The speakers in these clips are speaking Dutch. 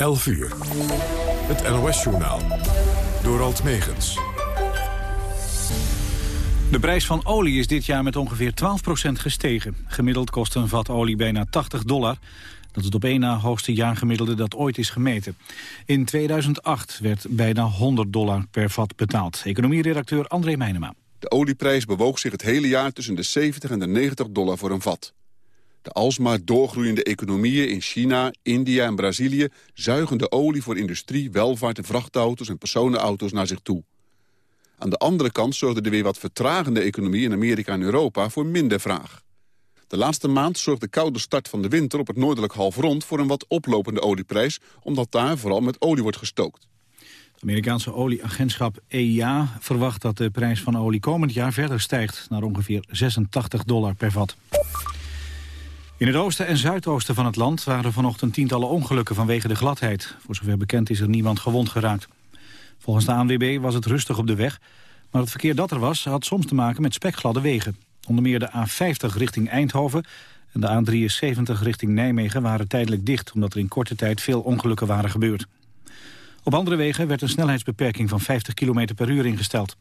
11 uur. Het NOS-journaal. Door Alt Megens. De prijs van olie is dit jaar met ongeveer 12% gestegen. Gemiddeld kost een vat olie bijna 80 dollar. Dat is het op één na hoogste jaargemiddelde dat ooit is gemeten. In 2008 werd bijna 100 dollar per vat betaald. Economieredacteur André Meijnema. De olieprijs bewoog zich het hele jaar tussen de 70 en de 90 dollar voor een vat. De alsmaar doorgroeiende economieën in China, India en Brazilië... zuigen de olie voor industrie, welvaart en vrachtauto's en personenauto's naar zich toe. Aan de andere kant zorgde de weer wat vertragende economie in Amerika en Europa voor minder vraag. De laatste maand zorgt de koude start van de winter op het noordelijk halfrond voor een wat oplopende olieprijs, omdat daar vooral met olie wordt gestookt. Het Amerikaanse olieagentschap EIA verwacht dat de prijs van olie komend jaar verder stijgt naar ongeveer 86 dollar per vat. In het oosten en zuidoosten van het land waren vanochtend tientallen ongelukken vanwege de gladheid. Voor zover bekend is er niemand gewond geraakt. Volgens de ANWB was het rustig op de weg, maar het verkeer dat er was had soms te maken met spekgladde wegen. Onder meer de A50 richting Eindhoven en de A73 richting Nijmegen waren tijdelijk dicht... omdat er in korte tijd veel ongelukken waren gebeurd. Op andere wegen werd een snelheidsbeperking van 50 km per uur ingesteld.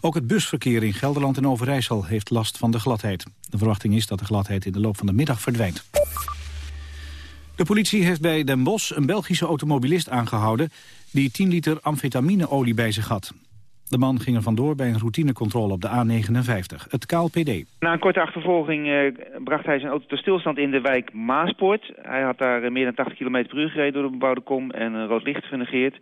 Ook het busverkeer in Gelderland en Overijssel heeft last van de gladheid. De verwachting is dat de gladheid in de loop van de middag verdwijnt. De politie heeft bij Den Bosch een Belgische automobilist aangehouden... die 10 liter amfetamineolie bij zich had. De man ging er vandoor bij een routinecontrole op de A59, het KLPD. Na een korte achtervolging eh, bracht hij zijn auto tot stilstand in de wijk Maaspoort. Hij had daar eh, meer dan 80 km per uur gereden door de bebouwde kom en een rood licht genegeerd.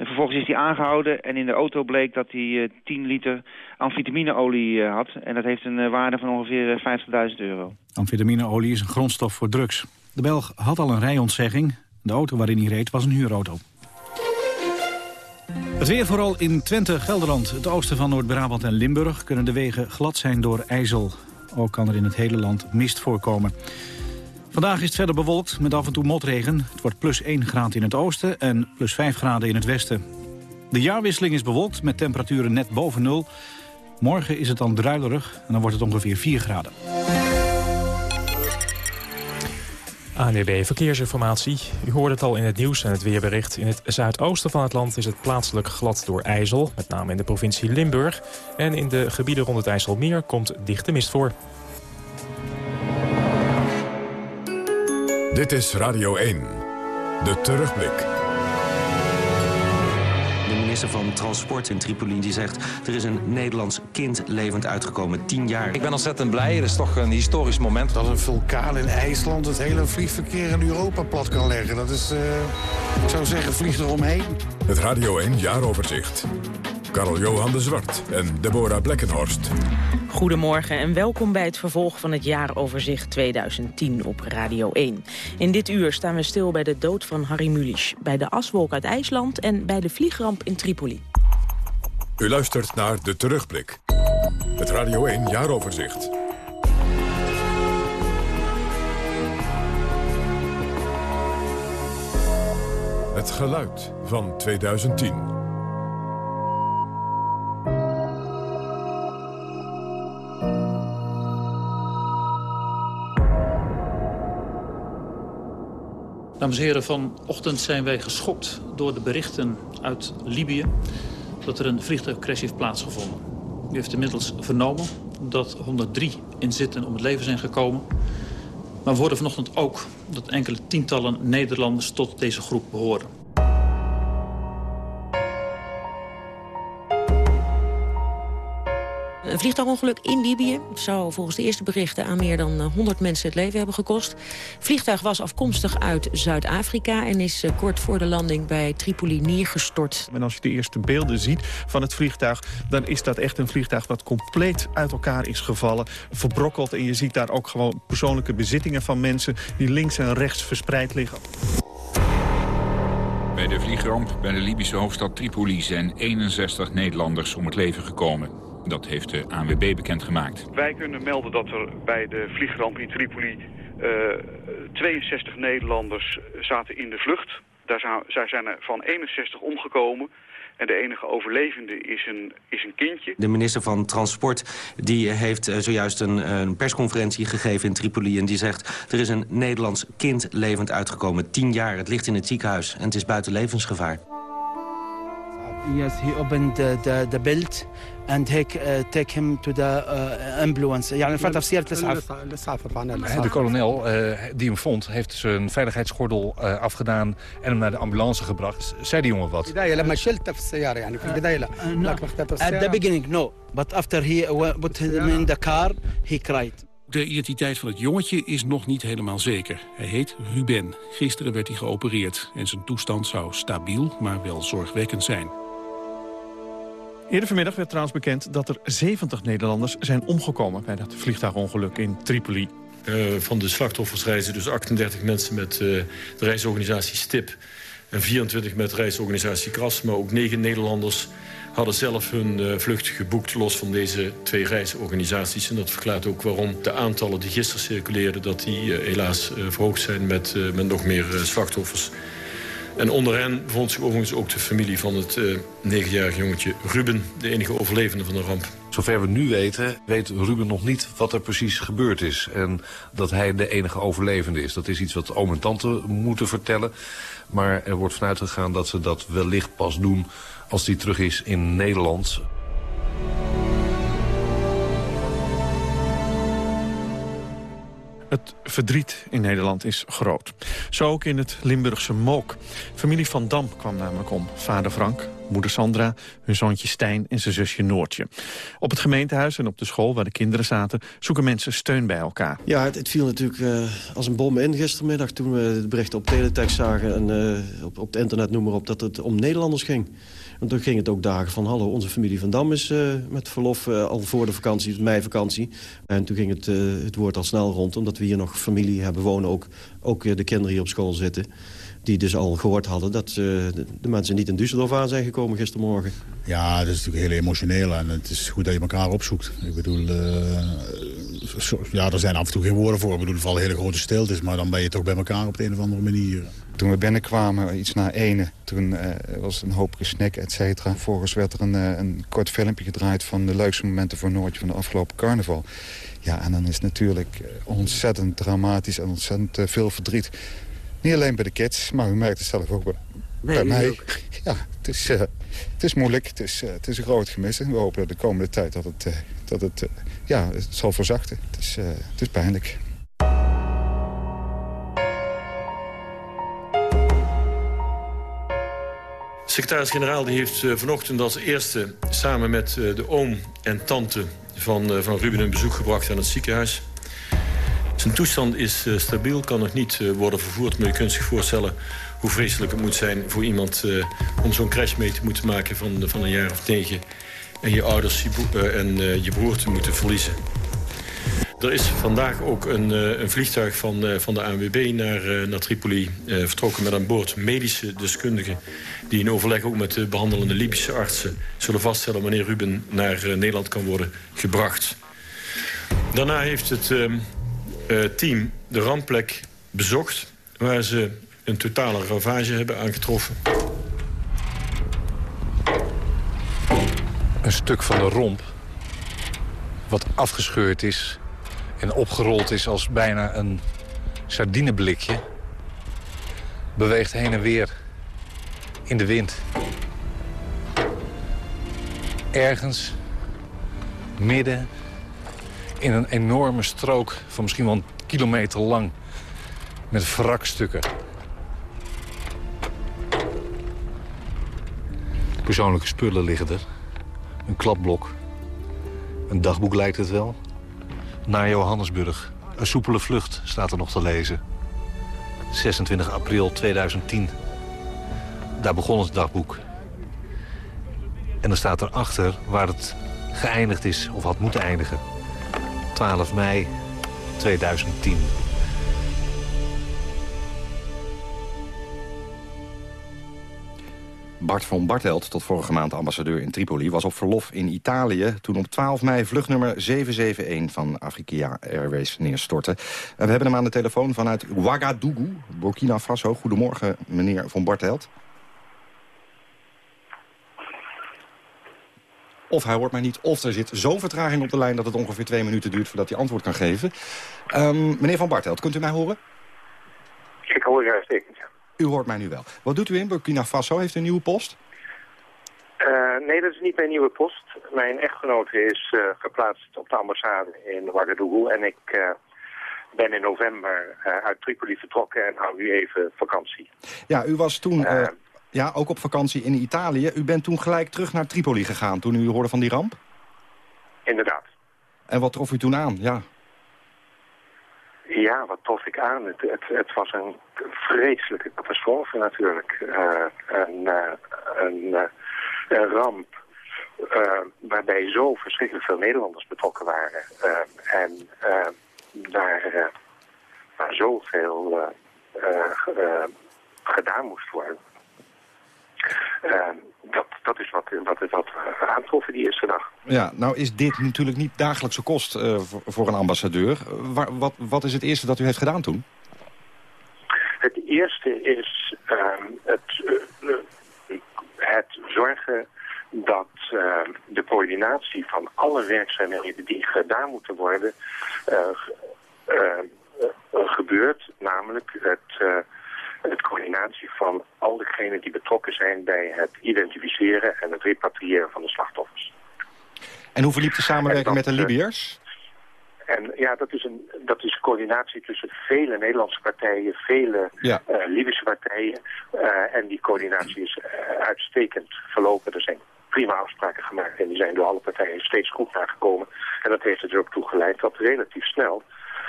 En vervolgens is hij aangehouden en in de auto bleek dat hij 10 eh, liter amfetamineolie had. En dat heeft een waarde van ongeveer 50.000 euro. Amfetamineolie is een grondstof voor drugs. De Belg had al een rijontzegging. De auto waarin hij reed was een huurauto. Het weer vooral in Twente, Gelderland, het oosten van Noord-Brabant en Limburg... kunnen de wegen glad zijn door ijzel. Ook kan er in het hele land mist voorkomen. Vandaag is het verder bewolkt met af en toe motregen. Het wordt plus 1 graad in het oosten en plus 5 graden in het westen. De jaarwisseling is bewolkt met temperaturen net boven nul. Morgen is het dan druilerig en dan wordt het ongeveer 4 graden. ANWB Verkeersinformatie. U hoorde het al in het nieuws en het weerbericht. In het zuidoosten van het land is het plaatselijk glad door ijzel. Met name in de provincie Limburg. En in de gebieden rond het IJsselmeer komt dichte mist voor. Dit is Radio 1. De terugblik minister van Transport in Tripoli die zegt... er is een Nederlands kind levend uitgekomen, tien jaar. Ik ben ontzettend blij. Het is toch een historisch moment. Dat een vulkaan in IJsland het hele vliegverkeer in Europa plat kan leggen. Dat is, uh, ik zou zeggen, vlieg eromheen. Het Radio 1 Jaaroverzicht. Karel Johan de Zwart en Deborah Blekkenhorst. Goedemorgen en welkom bij het vervolg van het jaaroverzicht 2010 op Radio 1. In dit uur staan we stil bij de dood van Harry Mulisch... bij de aswolk uit IJsland en bij de vliegramp in Tripoli. U luistert naar De Terugblik. Het Radio 1 Jaaroverzicht. Het geluid van 2010. Dames en heren, vanochtend zijn wij geschokt door de berichten uit Libië... dat er een vliegtuigcrash heeft plaatsgevonden. U heeft inmiddels vernomen dat 103 inzitten om het leven zijn gekomen. Maar we hoorden vanochtend ook dat enkele tientallen Nederlanders tot deze groep behoren. Vliegtuigongeluk in Libië zou volgens de eerste berichten aan meer dan 100 eh, mensen het leven hebben gekost. Het vliegtuig was afkomstig uit Zuid-Afrika en is eh, kort voor de landing bij Tripoli neergestort. En als je de eerste beelden ziet van het vliegtuig, dan is dat echt een vliegtuig wat compleet uit elkaar is gevallen, verbrokkeld. En je ziet daar ook gewoon persoonlijke bezittingen van mensen die links en rechts verspreid liggen. Bij de vliegramp bij de Libische hoofdstad Tripoli zijn 61 Nederlanders om het leven gekomen. Dat heeft de ANWB bekendgemaakt. Wij kunnen melden dat er bij de vliegramp in Tripoli 62 eh, Nederlanders zaten in de vlucht. Daar zij zijn er van 61 omgekomen. En de enige overlevende is een, is een kindje. De minister van Transport die heeft eh, zojuist een, een, persconferentie gegeven in Tripoli... en die zegt, er is een Nederlands kind levend uitgekomen. Tien jaar, het ligt in het ziekenhuis en het is buiten levensgevaar. Yes, he opened the, the, the belt and take, uh, take him to the uh, ambulance. يعني فتفسير De kolonel uh, die hem vond, heeft zijn veiligheidsgordel uh, afgedaan en hem naar de ambulance gebracht. Zei die jongen wat? At the beginning, no. But after he put him in the car, he cried. De identiteit van het jongetje is nog niet helemaal zeker. Hij heet Ruben. Gisteren werd hij geopereerd en zijn toestand zou stabiel, maar wel zorgwekkend zijn. Eerder vanmiddag werd trouwens bekend dat er 70 Nederlanders zijn omgekomen... bij dat vliegtuigongeluk in Tripoli. Uh, van de slachtoffers reizen dus 38 mensen met uh, de reisorganisatie STIP... en 24 met reisorganisatie KRAS, maar ook 9 Nederlanders hadden zelf hun uh, vlucht geboekt... los van deze twee reisorganisaties. En dat verklaart ook waarom de aantallen die gisteren circuleerden... dat die helaas verhoogd zijn met, met nog meer slachtoffers. En onder hen vond zich overigens ook de familie van het uh, negenjarige jongetje Ruben... de enige overlevende van de ramp. Zover we nu weten, weet Ruben nog niet wat er precies gebeurd is. En dat hij de enige overlevende is. Dat is iets wat oom en tante moeten vertellen. Maar er wordt vanuit gegaan dat ze dat wellicht pas doen als hij terug is in Nederland. Het verdriet in Nederland is groot. Zo ook in het Limburgse Mook. Familie Van Dam kwam namelijk om. Vader Frank, moeder Sandra, hun zoontje Stijn en zijn zusje Noortje. Op het gemeentehuis en op de school waar de kinderen zaten... zoeken mensen steun bij elkaar. Ja, het, viel natuurlijk uh, als een bom in gistermiddag... toen we het bericht op teletext zagen en uh, op, op het internet noem maar op... dat het om Nederlanders ging. Toen ging het ook dagen van... hallo, onze familie Van Dam is uh, met verlof uh, al voor de vakantie, de meivakantie. En toen ging het, uh, het woord al snel rond, omdat we hier nog familie hebben wonen. Ook, ook de kinderen hier op school zitten. Die dus al gehoord hadden dat de, de, mensen niet in Düsseldorf aan zijn gekomen gistermorgen. Ja, dat is natuurlijk heel emotioneel en het is goed dat je elkaar opzoekt. Ik bedoel, ja, er zijn af en toe geen woorden voor. Ik bedoel, vallen hele grote stiltes, maar dan ben je toch bij elkaar op de een of andere manier. Toen we binnenkwamen, iets na ene, toen uh, was een hoop gesnek, et cetera. Vervolgens werd er een, uh, een kort filmpje gedraaid van de leukste momenten voor Noortje van de afgelopen carnaval. Ja, en dan is het natuurlijk ontzettend dramatisch en ontzettend uh, veel verdriet. Niet alleen bij de kids, maar u merkt het zelf ook bij, mij. Ook. Ja, het is, het is moeilijk, het is, het is een groot gemis. En we hopen de komende tijd dat het, dat het, ja, het zal verzachten. Het is, het is pijnlijk. Secretaris-generaal heeft uh, vanochtend als eerste samen met uh, de oom en tante van, uh, van Ruben een bezoek gebracht aan het ziekenhuis. Zijn toestand is stabiel, kan nog niet worden vervoerd... maar je kunt zich voorstellen hoe vreselijk het moet zijn voor iemand... om zo'n crash mee te moeten maken van, van een jaar of negen... en je ouders en je broer te moeten verliezen. Er is vandaag ook een, een vliegtuig van, van de ANWB naar, naar Tripoli vertrokken... met aan boord medische deskundigen die in overleg ook met de behandelende Libische artsen... zullen vaststellen wanneer Ruben naar Nederland kan worden gebracht. Daarna heeft het uh, team de rampplek bezocht... waar ze een totale ravage hebben aangetroffen. Een stuk van de romp wat afgescheurd is en opgerold is als bijna een sardineblikje... beweegt heen en weer in de wind. Ergens midden in een enorme strook van misschien wel een kilometer lang met wrakstukken. Persoonlijke spullen liggen er. Een kladblok. Een dagboek lijkt het wel. Naar Johannesburg. Een soepele vlucht staat er nog te lezen. 26 april 2010. Daar begon het dagboek. En dan staat erachter waar het geëindigd is of had moeten eindigen. 12 mei 2010. Bart van Bartelt, tot vorige maand ambassadeur in Tripoli... was op verlof in Italië toen op 12 mei vluchtnummer 771 van Afrika Airways neerstortte. we hebben hem aan de telefoon vanuit Ouagadougou, Burkina Faso. Goedemorgen, meneer van Bartelt. Of hij hoort mij niet, of er zit zo'n vertraging op de lijn... dat het ongeveer twee minuten duurt voordat hij antwoord kan geven. Um, meneer Van Bartelt, kunt u mij horen? Ik hoor u uitstekend. U hoort mij nu wel. Wat doet u in Burkina Faso? Heeft u een nieuwe post? Uh, nee, dat is niet mijn nieuwe post. Mijn echtgenote is uh, geplaatst op de ambassade in Ouagadougou. En ik uh, ben in november uit Tripoli vertrokken en hou nu even vakantie. Ja, u was toen ja, ook op vakantie in Italië. U bent toen gelijk terug naar Tripoli gegaan toen u hoorde van die ramp? Inderdaad. En wat trof u toen aan? Ja, ja, wat trof ik aan? Het, het, het was een vreselijke catastrofe natuurlijk. Uh, een, een, uh, een, ramp waarbij zo verschrikkelijk veel Nederlanders betrokken waren. en daar, waar zoveel gedaan moest worden. Dat, dat is wat, wat, wat we aantroffen die eerste dag. Ja, nou is dit natuurlijk niet dagelijkse kost uh, voor, een ambassadeur. Waar, wat, wat is het eerste dat u heeft gedaan toen? Het eerste is uh, het, uh, het zorgen dat de coördinatie van alle werkzaamheden die gedaan moeten worden gebeurt. Namelijk het het coördinatie van al diegenen die betrokken zijn bij het identificeren en het repatriëren van de slachtoffers. En hoe verliep de samenwerking met de Libiërs? En ja, dat is, een, dat is coördinatie tussen vele Nederlandse partijen, vele ja. uh, Libische partijen. Uh, en die coördinatie is uh, uitstekend verlopen. Er zijn prima afspraken gemaakt en die zijn door alle partijen steeds goed nagekomen. En dat heeft er ook toe geleid dat relatief snel,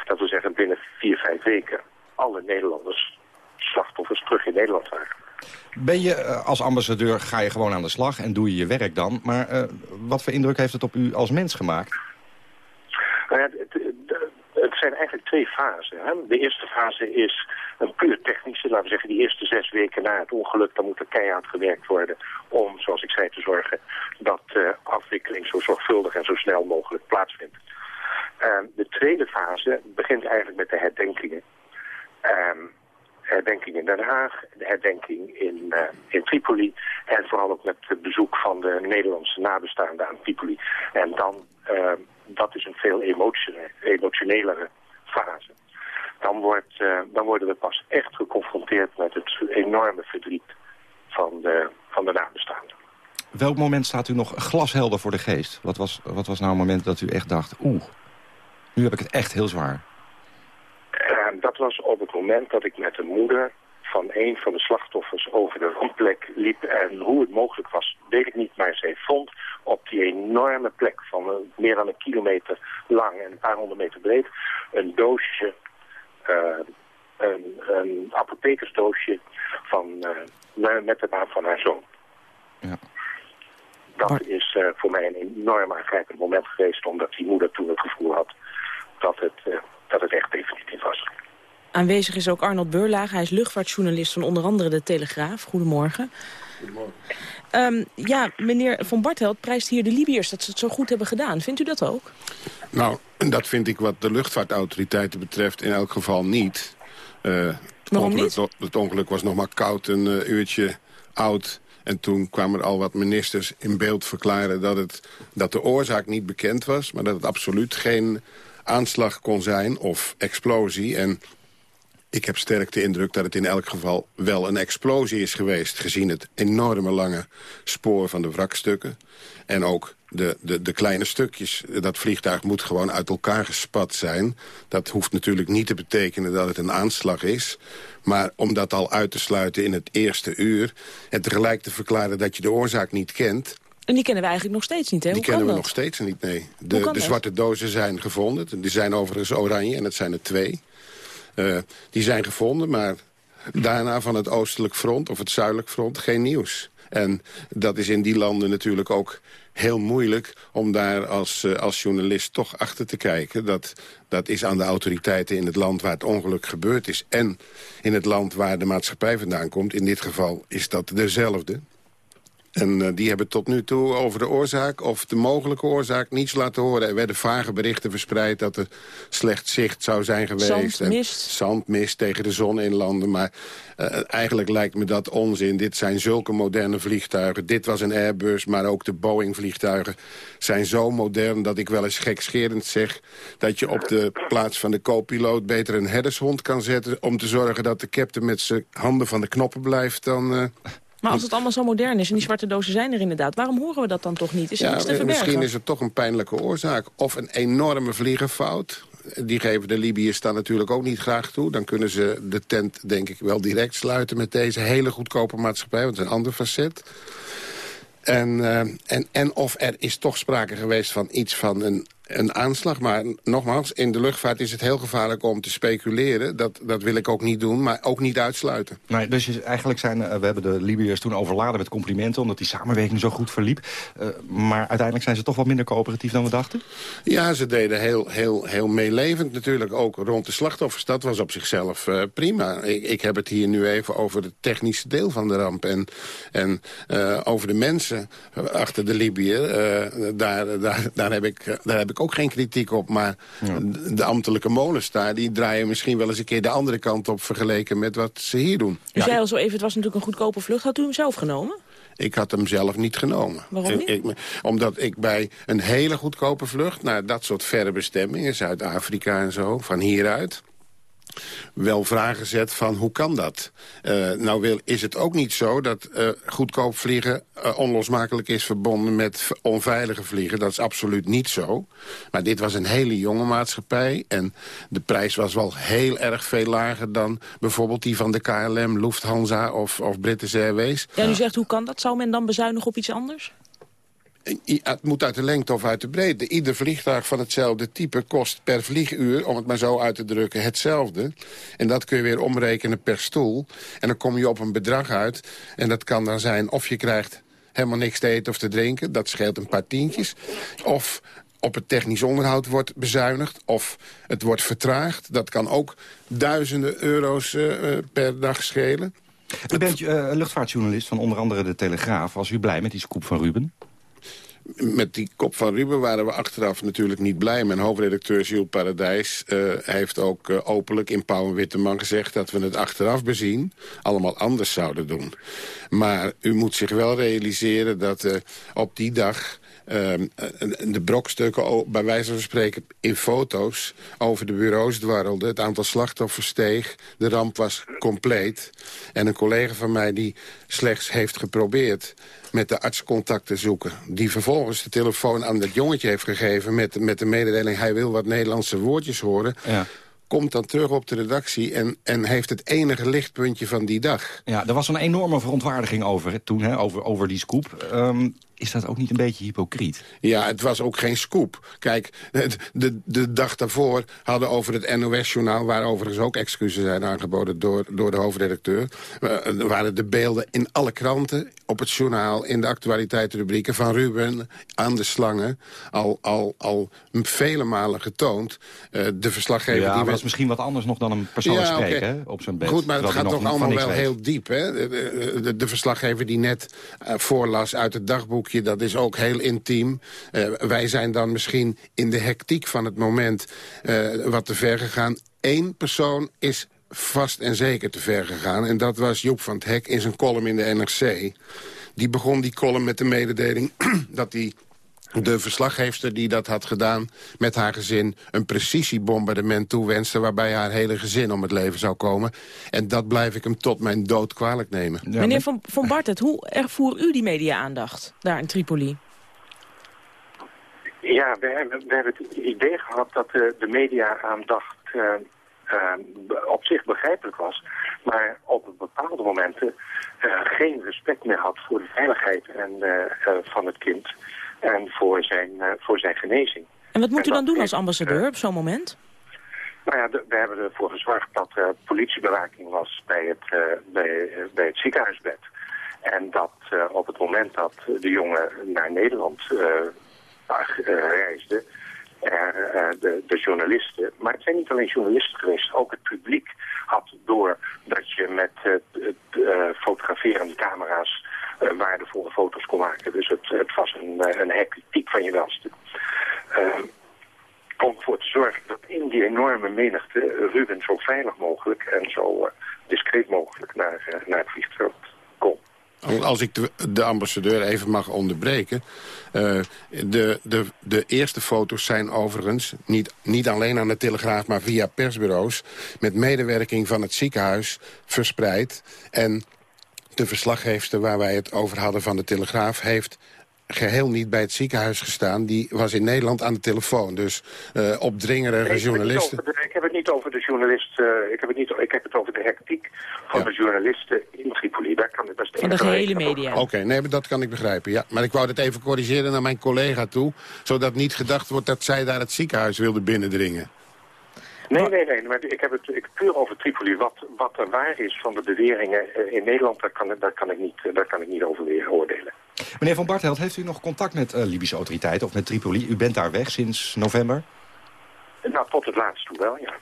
dat we zeggen binnen vier, vijf weken, alle Nederlanders slachtoffers terug in Nederland waren. Ben je eh, als ambassadeur, ga je gewoon aan de slag en doe je je werk dan. Maar uh, wat voor indruk heeft het op u als mens gemaakt? Nou ja, het, het, zijn eigenlijk twee fasen. Hè. De eerste fase is een puur technische, laten we zeggen die eerste zes weken na het ongeluk, dan moet er keihard gewerkt worden om, zoals ik zei, te zorgen dat de afwikkeling zo zorgvuldig en zo snel mogelijk plaatsvindt. Uh, de tweede fase begint eigenlijk met de herdenkingen. Ehm, herdenking in Den Haag, de herdenking in, uh, in Tripoli en vooral ook met het bezoek van de Nederlandse nabestaanden aan Tripoli. En dan, uh, dat is een veel emotionelere fase. Dan, wordt, uh, dan worden we pas echt geconfronteerd met het enorme verdriet van de, van de nabestaanden. Welk moment staat u nog glashelder voor de geest? Wat was, wat was nou een moment dat u echt dacht, oeh, nu heb ik het echt heel zwaar? Dat was op het moment dat ik met de moeder van een van de slachtoffers over de rampplek liep. En hoe het mogelijk was, weet ik niet. Maar zij vond op die enorme plek van meer dan een kilometer lang en een paar honderd meter breed... een doosje, uh, een, een apothekersdoosje van, uh, met de naam van haar zoon. Ja. Dat is voor mij een enorm aangrijpend moment geweest... omdat die moeder toen het gevoel had dat het, dat het echt definitief was. Aanwezig is ook Arnold Beurlaag. Hij is luchtvaartjournalist van onder andere De Telegraaf. Goedemorgen. Goedemorgen. Um, ja, meneer Van Bartelt prijst hier de Libiërs dat ze het zo goed hebben gedaan. Vindt u dat ook? Nou, dat vind ik wat de luchtvaartautoriteiten betreft in elk geval niet. Uh, het, ongeluk, niet? het ongeluk was nog maar koud, een uh, uurtje oud. En toen kwamen er al wat ministers in beeld verklaren dat, het, dat de oorzaak niet bekend was... maar dat het absoluut geen aanslag kon zijn of explosie. En ik heb sterk de indruk dat het in elk geval wel een explosie is geweest... gezien het enorme lange spoor van de wrakstukken. En ook de, de, de kleine stukjes. Dat vliegtuig moet gewoon uit elkaar gespat zijn. Dat hoeft natuurlijk niet te betekenen dat het een aanslag is. Maar om dat al uit te sluiten in het eerste uur... en tegelijk te verklaren dat je de oorzaak niet kent... En die kennen we eigenlijk nog steeds niet, hè? Die kennen we nog steeds niet, nee. De, de zwarte dozen zijn gevonden. Die zijn overigens oranje en het zijn er twee. Uh, die zijn gevonden, maar daarna van het oostelijk front of het zuidelijk front geen nieuws. En dat is in die landen natuurlijk ook heel moeilijk om daar als, uh, als journalist toch achter te kijken. Dat, dat is aan de autoriteiten in het land waar het ongeluk gebeurd is... en in het land waar de maatschappij vandaan komt. In dit geval is dat dezelfde. En uh, die hebben tot nu toe over de oorzaak of de mogelijke oorzaak niets laten horen. Er werden vage berichten verspreid dat er slecht zicht zou zijn geweest. Zandmist. En zandmist tegen de zon inlanden. Maar uh, eigenlijk lijkt me dat onzin. Dit zijn zulke moderne vliegtuigen. Dit was een Airbus, maar ook de Boeing-vliegtuigen zijn zo modern... dat ik wel eens gekscherend zeg dat je op de plaats van de co-piloot... beter een herdershond kan zetten om te zorgen dat de captain met zijn handen van de knoppen blijft... dan uh, maar als het allemaal zo modern is en die zwarte dozen zijn er inderdaad... waarom horen we dat dan toch niet? Is ja, iets te verbergen? Misschien is het toch een pijnlijke oorzaak. Of een enorme vliegerfout. Die geven de Libiërs dan natuurlijk ook niet graag toe. Dan kunnen ze de tent denk ik wel direct sluiten met deze hele goedkope maatschappij. Want het is een ander facet. En, uh, en, en of er is toch sprake geweest van iets van een een aanslag. Maar nogmaals, in de luchtvaart is het heel gevaarlijk om te speculeren. Dat, dat wil ik ook niet doen, maar ook niet uitsluiten. Nee, dus je, eigenlijk zijn, uh, we hebben de Libiërs toen overladen met complimenten... omdat die samenwerking zo goed verliep. Uh, maar uiteindelijk zijn ze toch wat minder coöperatief dan we dachten? Ja, ze deden heel, heel, heel meelevend natuurlijk ook rond de slachtoffers. Dat was op zichzelf uh, prima. Ik, ik heb het hier nu even over het technische deel van de ramp. En, en over de mensen achter de Libiër. daar, daar, daar, heb ik, daar heb ik ook geen kritiek op. Maar ja. de ambtelijke molens daar, die draaien misschien wel eens een keer de andere kant op... vergeleken met wat ze hier doen. U zei al zo even, het was natuurlijk een goedkope vlucht. Had u hem zelf genomen? Ik had hem zelf niet genomen. Waarom niet? Ik, omdat ik bij een hele goedkope vlucht... naar dat soort verre bestemmingen, Zuid-Afrika en zo, van hieruit wel vragen zet van hoe kan dat? Uh, nou wil, is het ook niet zo dat uh, goedkoop vliegen uh, onlosmakelijk is verbonden met onveilige vliegen. Dat is absoluut niet zo. Maar dit was een hele jonge maatschappij en de prijs was wel heel erg veel lager dan bijvoorbeeld die van de KLM, Lufthansa of, of British Airways. Ja, u zegt hoe kan dat? Zou men dan bezuinigen op iets anders? Het moet uit de lengte of uit de breedte. Ieder vliegtuig van hetzelfde type kost per vlieguur, om het maar zo uit te drukken, hetzelfde. En dat kun je weer omrekenen per stoel. En dan kom je op een bedrag uit. En dat kan dan zijn of je krijgt helemaal niks te eten of te drinken. Dat scheelt een paar tientjes. Of op het technisch onderhoud wordt bezuinigd. Of het wordt vertraagd. Dat kan ook duizenden euro's uh, per dag schelen. U bent uh, luchtvaartjournalist van onder andere De Telegraaf. Was u blij met die scoop van Ruben? Met die kop van Ruben waren we achteraf natuurlijk niet blij. Mijn hoofdredacteur Gilles Paradijs uh, heeft ook uh, openlijk in Pauw en Witteman gezegd... dat we het achteraf bezien allemaal anders zouden doen. Maar u moet zich wel realiseren dat uh, op die dag... Uh, de brokstukken, bij wijze van spreken, in foto's over de bureaus dwarrelden. Het aantal slachtoffers steeg. De ramp was compleet. En een collega van mij die slechts heeft geprobeerd met de arts contact te zoeken. Die vervolgens de telefoon aan dat jongetje heeft gegeven... met, met de mededeling, hij wil wat Nederlandse woordjes horen... Ja komt dan terug op de redactie en, en heeft het enige lichtpuntje van die dag. Ja, er was een enorme verontwaardiging over toen, hè, over, over die scoop. Um, is dat ook niet een beetje hypocriet? Ja, het was ook geen scoop. Kijk, de, de dag daarvoor hadden over het NOS-journaal... waar overigens ook excuses zijn aangeboden door, door de hoofdredacteur... Uh, waren de beelden in alle kranten, op het journaal... in de actualiteitsrubrieken van Ruben aan de slangen... al, al, al vele malen getoond. Uh, de verslaggever... Ja, die was misschien wat anders nog dan een persoon ja, spreken okay. op zijn bed. Goed, maar het gaat toch allemaal wel weet. heel diep. Hè? De, de, de, verslaggever die net uh, voorlas uit het dagboek dat is ook heel intiem. Uh, wij zijn dan misschien in de hectiek van het moment uh, wat te ver gegaan. Eén persoon is vast en zeker te ver gegaan. En dat was Joep van het Hek in zijn column in de NRC. Die begon die column met de mededeling dat hij de verslaggeefster die dat had gedaan met haar gezin... een precisiebombardement toewenste... waarbij haar hele gezin om het leven zou komen. En dat blijf ik hem tot mijn dood kwalijk nemen. Ja, Meneer Van, van Bartet, hoe ervoer u die media-aandacht daar in Tripoli? Ja, we hebben, we hebben het idee gehad dat de, de media-aandacht... Uh, uh, op zich begrijpelijk was, maar op bepaalde momenten uh, geen respect meer had voor de veiligheid en, van het kind en voor zijn, uh, voor zijn genezing. En wat moet en u dan doen als ambassadeur op zo'n moment? Nou ja, we hebben ervoor gezorgd dat er politiebewaking was bij het, bij, bij het ziekenhuisbed. En dat uh, op het moment dat de jongen naar Nederland reisde, er, de, de, journalisten, maar het zijn niet alleen journalisten geweest, ook het publiek had door dat je met fotograferende camera's waardevolle foto's kon maken. Dus het, het was een, een hectiek van je welste. Ehm, om ervoor te zorgen dat in die enorme menigte Ruben zo veilig mogelijk en zo discreet mogelijk naar, naar het vliegveld kon. Als ik de, de, ambassadeur even mag onderbreken. De, de, de eerste foto's zijn overigens niet, niet alleen aan de Telegraaf... maar via persbureaus met medewerking van het ziekenhuis verspreid. En de verslaggeefster waar wij het over hadden van de Telegraaf... heeft geheel niet bij het ziekenhuis gestaan. Die was in Nederland aan de telefoon. Dus uh, opdringerige journalisten... ik heb het niet over de journalisten. Uh, ik, heb het niet, ik heb het over de hectiek van de journalisten in Tripoli. Daar kan ik best van de gehele media. Oké, nee, dat kan ik begrijpen. Ja, maar ik wou het even corrigeren naar mijn collega toe. Zodat niet gedacht wordt dat zij daar het ziekenhuis wilde binnendringen. Nee, nee, nee. Maar ik heb het ik, puur over Tripoli. Wat, wat er waar is van de beweringen eh, in Nederland, daar kan, daar kan, ik, niet, daar kan ik niet over weer oordelen. Meneer Van Bartheld, heeft u nog contact met uh, Libische autoriteiten of met Tripoli? U bent daar weg sinds november? Nou, tot het laatste toe wel, ja.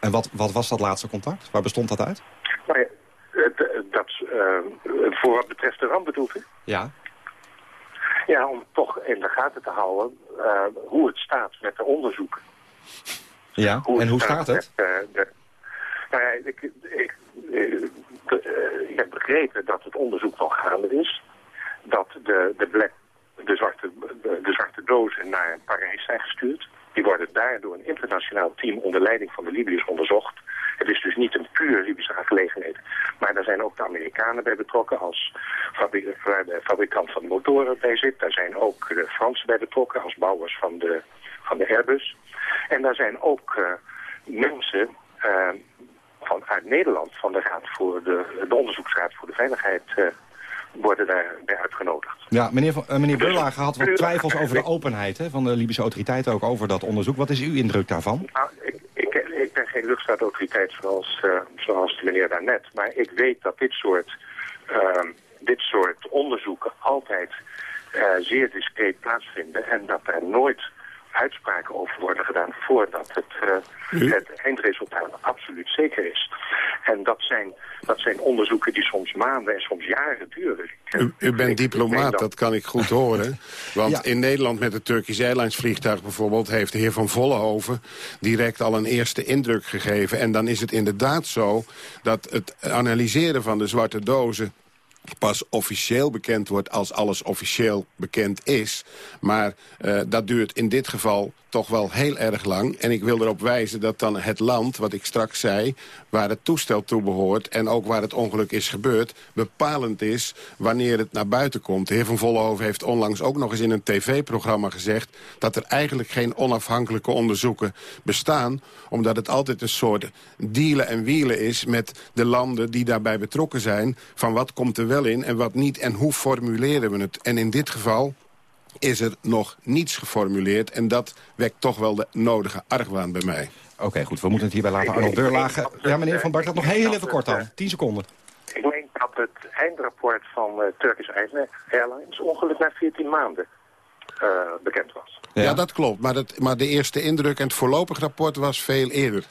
En wat, wat was dat laatste contact? Waar bestond dat uit? Nou ja, dat, uh, voor wat betreft de ramp bedoelt u? Ja. Ja, om toch in de gaten te houden uh, hoe het staat met de onderzoeken. Ja, hoe en hoe staat, het? Met, de, nou ja, ik, ik, ik heb begrepen dat het onderzoek nog gaande is dat de, de, black, de, zwarte, de, de zwarte dozen naar Parijs zijn gestuurd. Die worden daar door een internationaal team onder leiding van de Libiërs onderzocht. Het is dus niet een puur Libische aangelegenheid. Maar daar zijn ook de Amerikanen bij betrokken als fabrikant van de motoren bij zit. Daar zijn ook de Fransen bij betrokken als bouwers van de, van de Airbus. En daar zijn ook uh, mensen uh, van, uit Nederland van de, raad voor de, de onderzoeksraad voor de veiligheid uh, worden daarbij uitgenodigd. Ja, meneer, uh, meneer Burlager had wat twijfels over de openheid hè, van de Libische autoriteiten, ook over dat onderzoek. Wat is uw indruk daarvan? Nou, ik, ik, ik ben geen luchtvaartautoriteit zoals, uh, zoals de meneer daarnet, maar ik weet dat dit soort, uh, dit soort onderzoeken altijd zeer discreet plaatsvinden en dat er nooit uitspraken over worden gedaan voordat het, uh, het eindresultaat absoluut zeker is. En dat zijn, dat zijn onderzoeken die soms maanden en soms jaren duren. U, u bent diplomaat, dat kan ik goed horen. Want in Nederland met het Turkish Airlines vliegtuig bijvoorbeeld... heeft de heer Van Vollenhoven direct al een eerste indruk gegeven. En dan is het inderdaad zo dat het analyseren van de zwarte dozen pas officieel bekend wordt als alles officieel bekend is. Maar uh, dat duurt in dit geval toch wel heel erg lang. En ik wil erop wijzen dat dan het land, wat ik straks zei... waar het toestel toe behoort en ook waar het ongeluk is gebeurd... bepalend is wanneer het naar buiten komt. De heer Van Vollenhoven heeft onlangs ook nog eens in een tv-programma gezegd... dat er eigenlijk geen onafhankelijke onderzoeken bestaan... omdat het altijd een soort dealen en wielen is met de landen die daarbij betrokken zijn... van wat komt er wel in en wat niet en hoe formuleren we het. En in dit geval is er nog niets geformuleerd. En dat wekt toch wel de nodige argwaan bij mij. Oké, goed. We moeten het hierbij laten. Arnold Deurlagen. Ja, meneer Van Bart, nog heel even kort dan. 10 seconden. Ik denk dat het eindrapport van uh, Turkish Airlines ongeveer na 14 maanden uh, bekend was. Ja. ja, dat klopt. Maar, dat, maar de eerste indruk en het voorlopig rapport was veel eerder.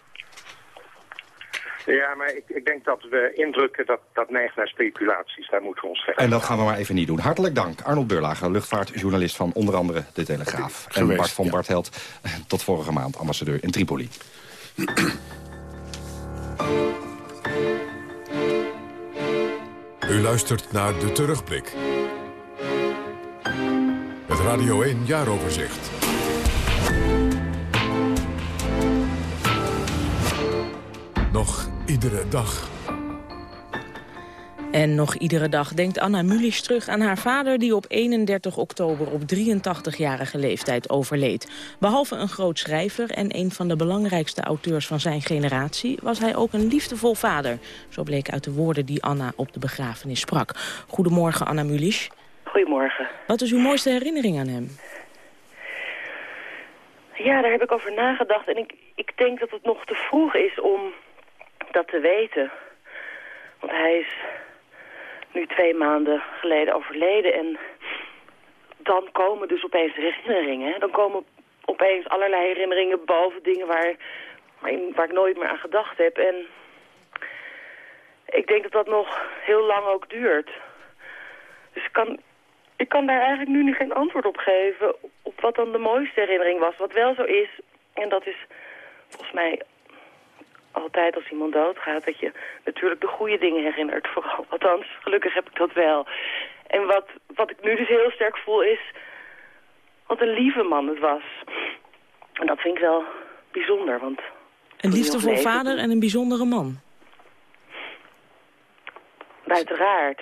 Ja, maar ik, ik, denk dat we indrukken dat dat neigt naar speculaties. Daar moeten we ons verder En dat gaan we maar even niet doen. Hartelijk dank. Arnold Beurlager, luchtvaartjournalist van onder andere De Telegraaf. en Bart van ja. Bartheld, tot vorige maand ambassadeur in Tripoli. U luistert naar De Terugblik. Het Radio 1 Jaaroverzicht. Nog iedere dag. En nog iedere dag denkt Anna Mulisch terug aan haar vader... die op 31 oktober op 83-jarige leeftijd overleed. Behalve een groot schrijver en een van de belangrijkste auteurs van zijn generatie... was hij ook een liefdevol vader. Zo bleek uit de woorden die Anna op de begrafenis sprak. Goedemorgen, Anna Mulisch. Goedemorgen. Wat is uw mooiste herinnering aan hem? Ja, daar heb ik over nagedacht. En ik, ik denk dat het nog te vroeg is om dat te weten. Want hij is nu twee maanden geleden overleden. En dan komen dus opeens herinneringen. Dan komen opeens allerlei herinneringen boven dingen waar, waar ik nooit meer aan gedacht heb. En ik denk dat dat nog heel lang ook duurt. Dus ik kan, ik kan daar eigenlijk nu geen antwoord op geven... op wat dan de mooiste herinnering was. Wat wel zo is, en dat is volgens mij altijd als iemand doodgaat... dat je natuurlijk de goede dingen herinnert vooral. Althans, gelukkig heb ik dat wel. En wat, wat ik nu dus heel sterk voel is... wat een lieve man het was. En dat vind ik wel bijzonder, want... Een liefdevol vader en een bijzondere man. Uiteraard.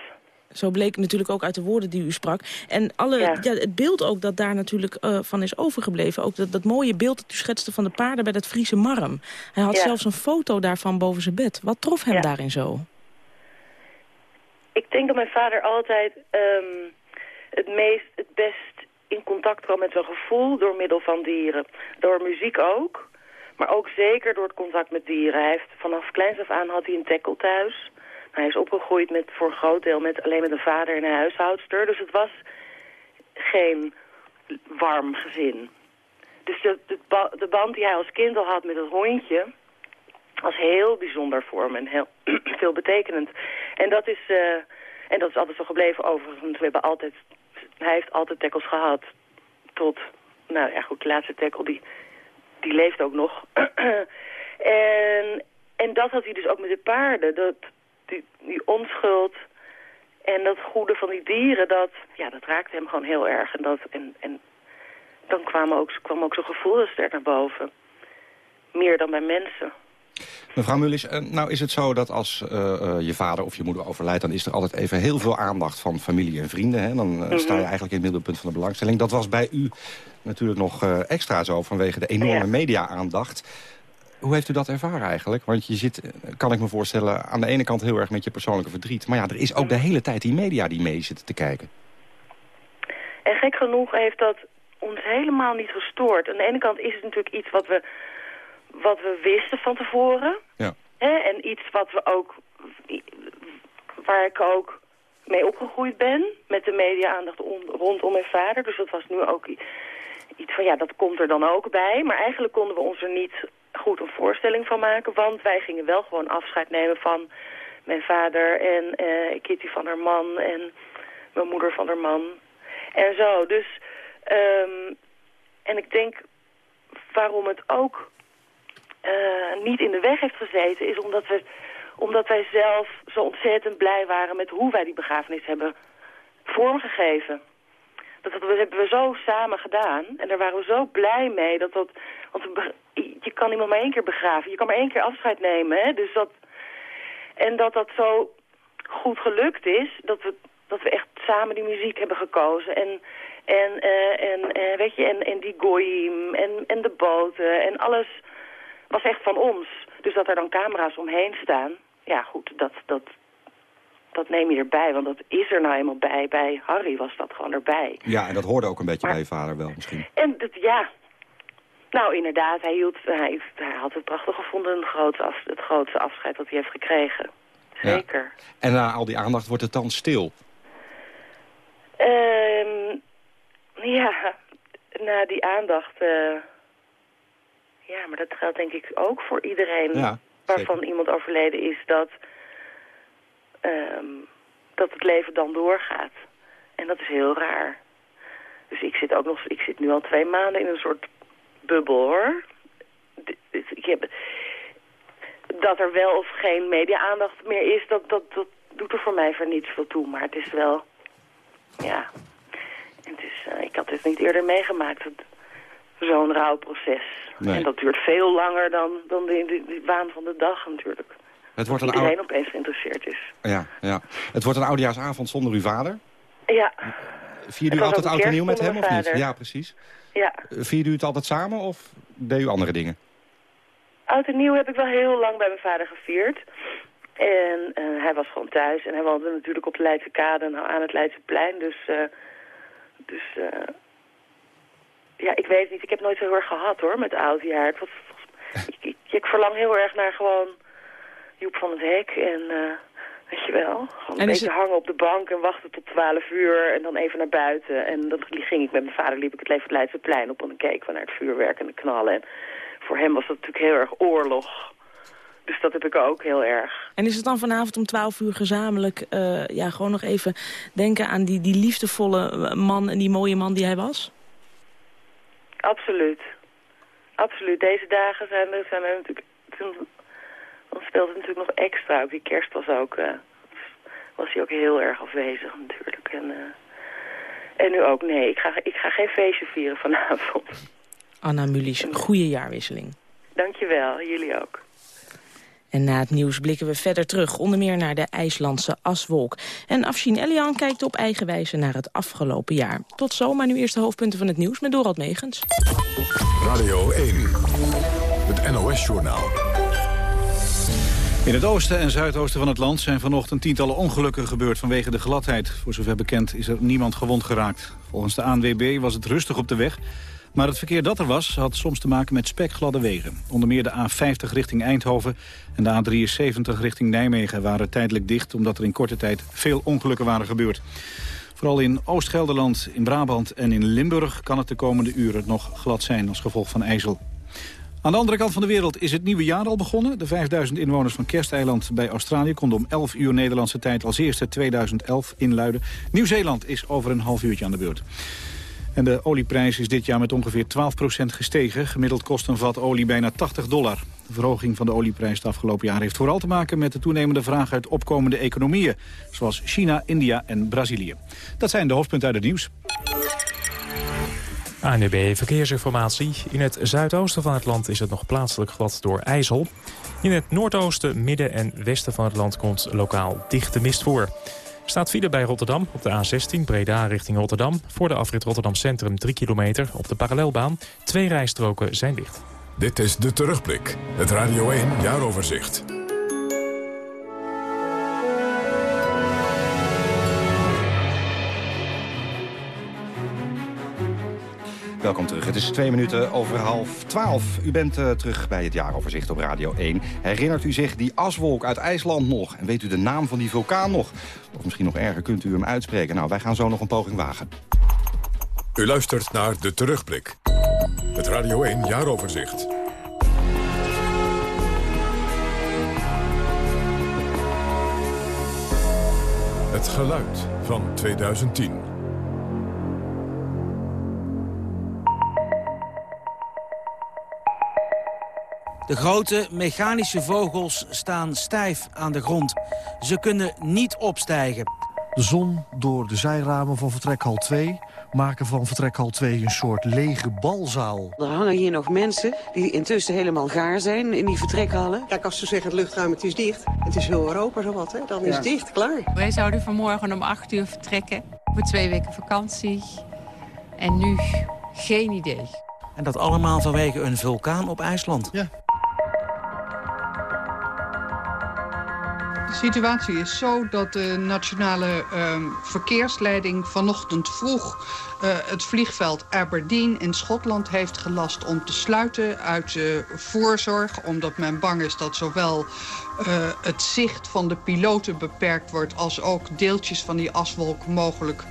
Zo bleek natuurlijk ook uit de woorden die u sprak. En alle, ja. het beeld ook dat daar natuurlijk uh, van is overgebleven. Ook dat, dat mooie beeld dat u schetste van de paarden bij dat Friese Marm. Hij had Ja. zelfs een foto daarvan boven zijn bed. Wat trof hem Ja. daarin zo? Ik denk dat mijn vader altijd ehm, het meest, het best in contact kwam met zijn gevoel door middel van dieren. Door muziek ook, maar ook zeker door het contact met dieren. Hij heeft vanaf kleins af aan had hij een tackle thuis. Hij is opgegroeid met, voor een groot deel met, alleen met een vader en een huishoudster. Dus het was geen warm gezin. Dus de, de, ba- de band die hij als kind al had met het hondje was heel bijzonder voor hem en heel veel betekenend. En dat is, eh, en dat is altijd zo gebleven overigens. We hebben altijd, hij heeft altijd tackles gehad. Tot, nou ja goed, de laatste tackle die, die leeft ook nog. en, en dat had hij dus ook met de paarden. Dat, die, die onschuld en dat goede van die dieren, dat, ja, dat raakte hem gewoon heel erg. En, dat, en, en dan kwam ook, kwam ook zijn gevoel heel sterk naar boven. Meer dan bij mensen. Mevrouw Mullis, eh, nou is het zo dat als eh, eh, je vader of je moeder overlijdt... dan is er altijd even heel veel aandacht van familie en vrienden. Hè? Dan Mhm. sta je eigenlijk in het middelpunt van de belangstelling. Dat was bij u natuurlijk nog extra zo vanwege de enorme media-aandacht. Hoe heeft u dat ervaren eigenlijk? Want je zit, eh, kan ik me voorstellen, aan de ene kant heel erg met je persoonlijke verdriet. Maar ja, er is ook de hele tijd die media die mee zitten te kijken. En gek genoeg heeft dat ons helemaal niet gestoord. Aan de ene kant is het natuurlijk iets wat we, wat we wisten van tevoren. Ja. Hè? En iets wat we ook, waar ik ook mee opgegroeid ben. Met de media-aandacht om- rondom mijn vader. Dus dat was nu ook iets van, ja, dat komt er dan ook bij. Maar eigenlijk konden we ons er niet goed een voorstelling van maken. Want wij gingen wel gewoon afscheid nemen van mijn vader en eh, Kitty van haar man en mijn moeder van haar man. En zo, dus... ehm, en ik denk waarom het ook eh, niet in de weg heeft gezeten... is omdat, we, omdat wij zelf zo ontzettend blij waren met hoe wij die begrafenis hebben vormgegeven. Dat, dat hebben we zo samen gedaan. En daar waren we zo blij mee. Dat dat, want je kan iemand maar één keer begraven. Je kan maar één keer afscheid nemen. Hè? Dus dat, en dat dat zo goed gelukt is. Dat we, dat we echt samen die muziek hebben gekozen. En, en, eh, en, eh, weet je, en, en die goyim en, en de boten en alles was echt van ons. Dus dat er dan camera's omheen staan. Ja goed, dat, dat, dat neem je erbij. Want dat is er nou eenmaal bij. Bij Harry was dat gewoon erbij. Ja, en dat hoorde ook een beetje bij je vader wel misschien. En dat, ja, nou inderdaad, hij, hield, hij, hij had het prachtig gevonden, een grootste af, het grootste afscheid dat hij heeft gekregen. Zeker. En na al die aandacht wordt het dan stil. Ehm, ja, na die aandacht, eh, ja, maar dat geldt denk ik ook voor iedereen Ja, waarvan iemand overleden is, dat, ehm, dat het leven dan doorgaat. En dat is heel raar. Dus ik zit ook nog, ik zit nu al twee maanden in een soort bubbel hoor. Ik heb, dat er wel of geen media-aandacht meer is, dat, dat, dat doet er voor mij voor niets veel toe. Maar het is wel, ja, het is, eh, ik had dit niet eerder meegemaakt, het- zo'n rouwproces. Nee. En dat duurt veel langer dan, dan de, de, de waan van de dag natuurlijk. Het wordt, een Iedereen oud... opeens geïnteresseerd is. ja, ja. het wordt een oudejaarsavond zonder uw vader. Ja, Vierde u altijd oud en nieuw met hem of niet? Ja, precies. ja. Vierde u het altijd samen of deed u andere dingen? Oud en nieuw heb ik wel heel lang bij mijn vader gevierd. En eh, hij was gewoon thuis. En hij woonde natuurlijk op de Leidse Kade en aan het Leidseplein. Dus, eh, dus eh, ja, ik weet niet. Ik heb nooit zo heel erg gehad hoor, met oudjaar. Het was, volgens- ik, ik, ik verlang heel erg naar gewoon Joep van het Hek. En eh, weet je wel, gewoon En een beetje hangen op de bank en wachten tot 12 uur. En dan even naar buiten. En dan ging ik met mijn vader, liep ik het Leidseplein op. En dan keken we naar het vuurwerk en de knallen. En voor hem was dat natuurlijk heel erg oorlog. Dus dat heb ik ook heel erg. En is het dan vanavond om 12 uur gezamenlijk... Uh, ja, gewoon nog even denken aan die, die liefdevolle man en die mooie man die hij was? Absoluut. Absoluut. Deze dagen zijn er, zijn er natuurlijk... Dan speelt het natuurlijk nog extra. Ook die kerst was ook... Uh, was hij ook heel erg afwezig natuurlijk. En, uh, en nu ook, nee, ik ga, ik ga geen feestje vieren vanavond. Anna Mulies, goede jaarwisseling. Dankjewel, jullie ook. En na het nieuws blikken we verder terug, onder meer naar de IJslandse aswolk. En Afshin Elian kijkt op eigen wijze naar het afgelopen jaar. Tot zo, maar nu eerst de hoofdpunten van het nieuws met Dorald Megens. Radio 1, het NOS-journaal. In het oosten en zuidoosten van het land zijn vanochtend tientallen ongelukken gebeurd vanwege de gladheid. Voor zover bekend is er niemand gewond geraakt. Volgens de ANWB was het rustig op de weg. Maar het verkeer dat er was had soms te maken met spekgladde wegen. Onder meer de A50 richting Eindhoven en de A73 richting Nijmegen waren tijdelijk dicht... omdat er in korte tijd veel ongelukken waren gebeurd. Vooral in Oost-Gelderland, in Brabant en in Limburg kan het de komende uren nog glad zijn als gevolg van ijzel. Aan de andere kant van de wereld is het nieuwe jaar al begonnen. De 5000 inwoners van Kersteiland bij Australië konden om 11 uur Nederlandse tijd als eerste 2011 inluiden. Nieuw-Zeeland is over een half uurtje aan de beurt. En de olieprijs is dit jaar met ongeveer 12% gestegen. Gemiddeld kost een vat olie bijna 80 dollar. De verhoging van de olieprijs het afgelopen jaar heeft vooral te maken met de toenemende vraag uit opkomende economieën. Zoals China, India en Brazilië. Dat zijn de hoofdpunten uit het nieuws. ANUB Verkeersinformatie. In het zuidoosten van het land is het nog plaatselijk glad door ijzel. In het noordoosten, midden en westen van het land komt lokaal dichte mist voor. Staat file bij Rotterdam op de A16 Breda richting Rotterdam. Voor de afrit Rotterdam Centrum 3 kilometer op de parallelbaan. Twee rijstroken zijn dicht. Dit is De Terugblik, het Radio 1 jaaroverzicht. Welkom terug. Het is twee minuten over half twaalf. U bent uh, terug bij het jaaroverzicht op Radio 1. Herinnert u zich die aswolk uit IJsland nog? En weet u de naam van die vulkaan nog? Of misschien nog erger, kunt u hem uitspreken? Nou, wij gaan zo nog een poging wagen. U luistert naar De Terugblik. Het Radio 1 jaaroverzicht. Het geluid van 2010. De grote mechanische vogels staan stijf aan de grond. Ze kunnen niet opstijgen. De zon door de zijramen van vertrekhal 2 maken van vertrekhal 2 een soort lege balzaal. Er hangen hier nog mensen die intussen helemaal gaar zijn in die vertrekhallen. Kijk, als ze zeggen het luchtruim het is dicht, het is heel Europa zo wat, hè, dan is het dicht, klaar. Wij zouden vanmorgen om 8 uur vertrekken voor twee weken vakantie. En nu geen idee. En dat allemaal vanwege een vulkaan op IJsland. Ja. De situatie is zo dat de nationale uh, verkeersleiding vanochtend vroeg uh, het vliegveld Aberdeen in Schotland heeft gelast om te sluiten uit uh, voorzorg. Omdat men bang is dat zowel uh, het zicht van de piloten beperkt wordt... als ook deeltjes van die aswolk mogelijk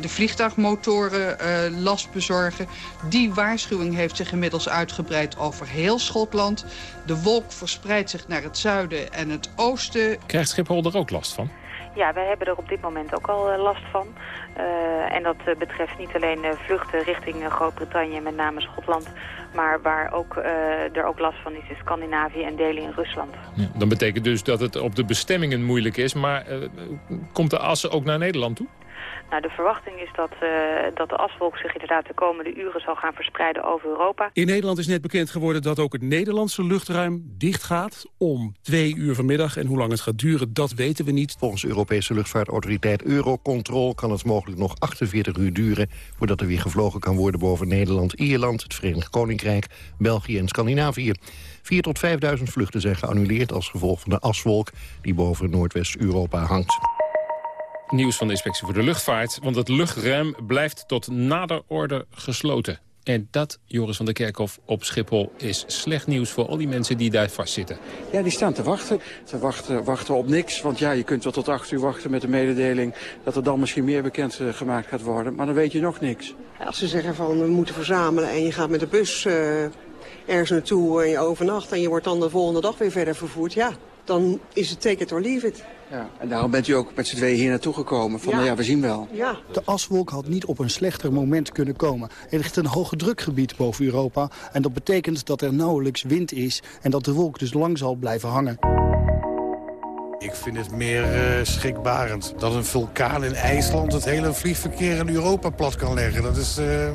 de vliegtuigmotoren last bezorgen. Die waarschuwing heeft zich inmiddels uitgebreid over heel Schotland. De wolk verspreidt zich naar het zuiden en het oosten. Krijgt Schiphol er ook last van? Ja, wij hebben er op dit moment ook al last van. Uh, en dat betreft niet alleen vluchten richting Groot-Brittannië, met name Schotland, maar waar ook, er ook last van is in Scandinavië en delen in Rusland. Ja, dan betekent dus dat het op de bestemmingen moeilijk is, maar komt de assen ook naar Nederland toe? Nou, de verwachting is dat, uh, dat de aswolk zich inderdaad de komende uren zal gaan verspreiden over Europa. In Nederland is net bekend geworden dat ook het Nederlandse luchtruim dichtgaat om twee uur vanmiddag. En hoe lang het gaat duren, dat weten we niet. Volgens de Europese luchtvaartautoriteit Eurocontrol kan het mogelijk nog 48 uur duren... voordat er weer gevlogen kan worden boven Nederland, Ierland, het Verenigd Koninkrijk, België en Scandinavië. 4 tot 5.000 vluchten zijn geannuleerd als gevolg van de aswolk die boven Noordwest-Europa hangt. Nieuws van de Inspectie voor de Luchtvaart. Want het luchtruim blijft tot nader orde gesloten. En dat, Joris van der Kerkhof op Schiphol, is slecht nieuws voor al die mensen die daar vastzitten. Ja, die staan te wachten. Ze wachten, wachten op niks. Want ja, je kunt wel tot acht uur wachten met de mededeling... dat er dan misschien meer bekend uh, gemaakt gaat worden. Maar dan weet je nog niks. Als ze zeggen van we moeten verzamelen en je gaat met de bus uh, ergens naartoe... en je overnacht en je wordt dan de volgende dag weer verder vervoerd, ja... dan is het take it or leave it. Ja, en daarom bent u ook met z'n tweeën hier naartoe gekomen. Van, ja. nou ja, we zien wel. Ja. De aswolk had niet op een slechter moment kunnen komen. Er ligt een hoge drukgebied boven Europa. En dat betekent dat er nauwelijks wind is. En dat de wolk dus lang zal blijven hangen. Ik vind het meer uh, schrikbarend dat een vulkaan in IJsland... het hele vliegverkeer in Europa plat kan leggen. Dat is... Uh...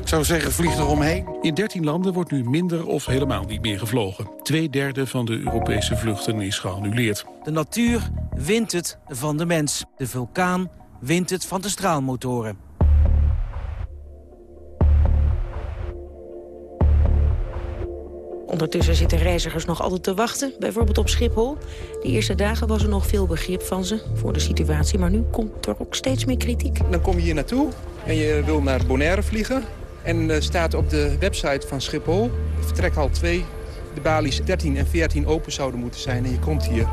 Ik zou zeggen, vlieg eromheen. In 13 landen wordt nu minder of helemaal niet meer gevlogen. Tweederde van de Europese vluchten is geannuleerd. De natuur wint het van de mens. De vulkaan wint het van de straalmotoren. Ondertussen zitten reizigers nog altijd te wachten, bijvoorbeeld op Schiphol. De eerste dagen was er nog veel begrip van ze voor de situatie... maar nu komt er ook steeds meer kritiek. Dan kom je hier naartoe en je wil naar Bonaire vliegen... En uh, staat op de website van Schiphol, vertrekhal 2... de balies 13 en 14 open zouden moeten zijn en je komt hier.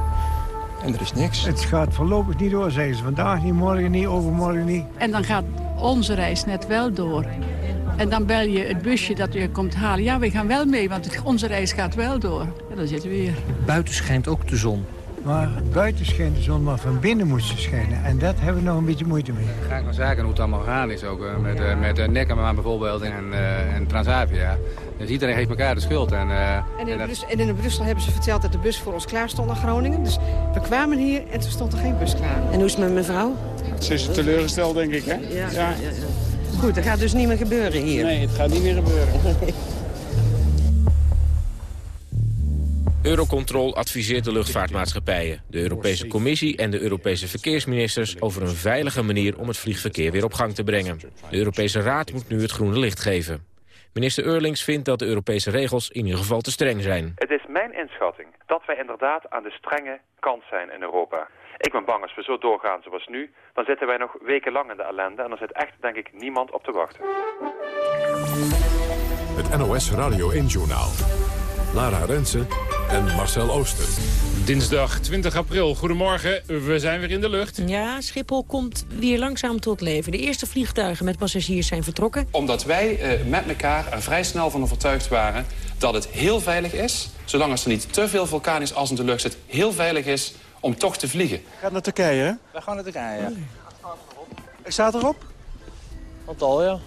En er is niks. Het gaat voorlopig niet door, zeggen ze. Vandaag niet, morgen niet, overmorgen niet. En dan gaat onze reis net wel door. En dan bel je het busje dat je komt halen. Ja, we gaan wel mee, want onze reis gaat wel door. En dan zitten we hier. Buiten schijnt ook de zon. Maar buiten schijnt de zon, maar van binnen moet ze schijnen. En dat hebben we nog een beetje moeite mee. Ga ik maar zaken hoe het allemaal gaan is ook. Uh, met uh, met uh, Neckerman bijvoorbeeld en, en Transavia. Dus iedereen heeft elkaar de schuld. En, en, in en, dat... en in Brussel hebben ze verteld dat de bus voor ons klaar stond naar Groningen. Dus we kwamen hier en toen stond er geen bus klaar. En hoe is het met mevrouw? Ze is teleurgesteld, denk ik, hè? Ja, ja. ja, ja. Goed, dat gaat dus niet meer gebeuren hier. Nee, het gaat niet meer gebeuren. Eurocontrol adviseert de luchtvaartmaatschappijen, de Europese Commissie en de Europese verkeersministers over een veilige manier om het vliegverkeer weer op gang te brengen. De Europese Raad moet nu het groene licht geven. Minister Eurlings vindt dat de Europese regels in ieder geval te streng zijn. Het is mijn inschatting dat wij inderdaad aan de strenge kant zijn in Europa. Ik ben bang als we zo doorgaan zoals nu, dan zitten wij nog wekenlang in de ellende en dan zit echt, denk ik, niemand op te wachten. Het NOS Radio 1-journaal. Lara Rensen en Marcel Ooster. Dinsdag 20 april, goedemorgen. We zijn weer in de lucht. Ja, Schiphol komt weer langzaam tot leven. De eerste vliegtuigen met passagiers zijn vertrokken. Omdat wij eh, met elkaar er vrij snel van overtuigd waren... dat het heel veilig is, zolang als er niet te veel vulkanisch as in de lucht zit... heel veilig is om toch te vliegen. Gaat naar Turkije, hè? Wij gaan naar Turkije, ja. Ik staat erop? Want al, ja.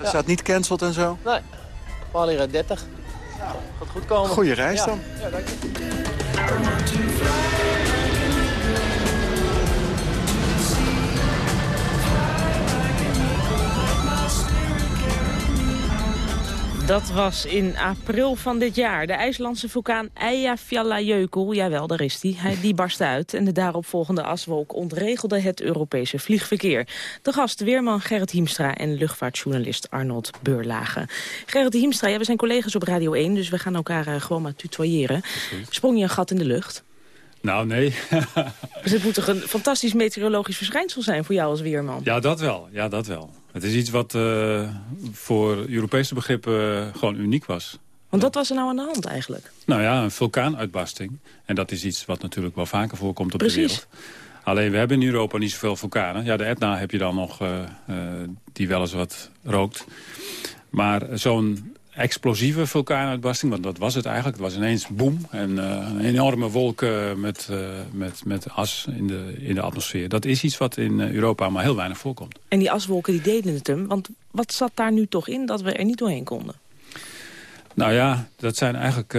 Er staat niet cancelled en zo? Nee, Paling 30. Nou, gaat goed komen. Goeie reis ja. dan. Ja, dank je. Dat was in april van dit jaar. De IJslandse vulkaan Eyjafjallajökull, jawel, daar is die. Hij die barstte uit en de daaropvolgende aswolk ontregelde het Europese vliegverkeer. De gast weerman Gerrit Hiemstra en luchtvaartjournalist Arnold Beurlage. Gerrit Hiemstra, ja, we zijn collega's op Radio 1, dus we gaan elkaar uh, gewoon maar tutoyeren. Sprong je een gat in de lucht? Nou, nee. dus het moet toch een fantastisch meteorologisch verschijnsel zijn voor jou als weerman? Ja, dat wel. Ja, dat wel. Het is iets wat uh, voor Europese begrippen uh, gewoon uniek was. Want wat was er nou aan de hand eigenlijk? Nou ja, een vulkaanuitbarsting. En dat is iets wat natuurlijk wel vaker voorkomt op Precies. de wereld. Alleen we hebben in Europa niet zoveel vulkanen. Ja, de Etna heb je dan nog, uh, die wel eens wat rookt. Maar zo'n explosieve vulkaanuitbarsting, want dat was het eigenlijk. Het was ineens boem en uh, een enorme wolk uh, met, uh, met, met as in de, in de atmosfeer. Dat is iets wat in Europa maar heel weinig voorkomt. En die aswolken die deden het hem, want wat zat daar nu toch in dat we er niet doorheen konden? Nou ja, dat zijn eigenlijk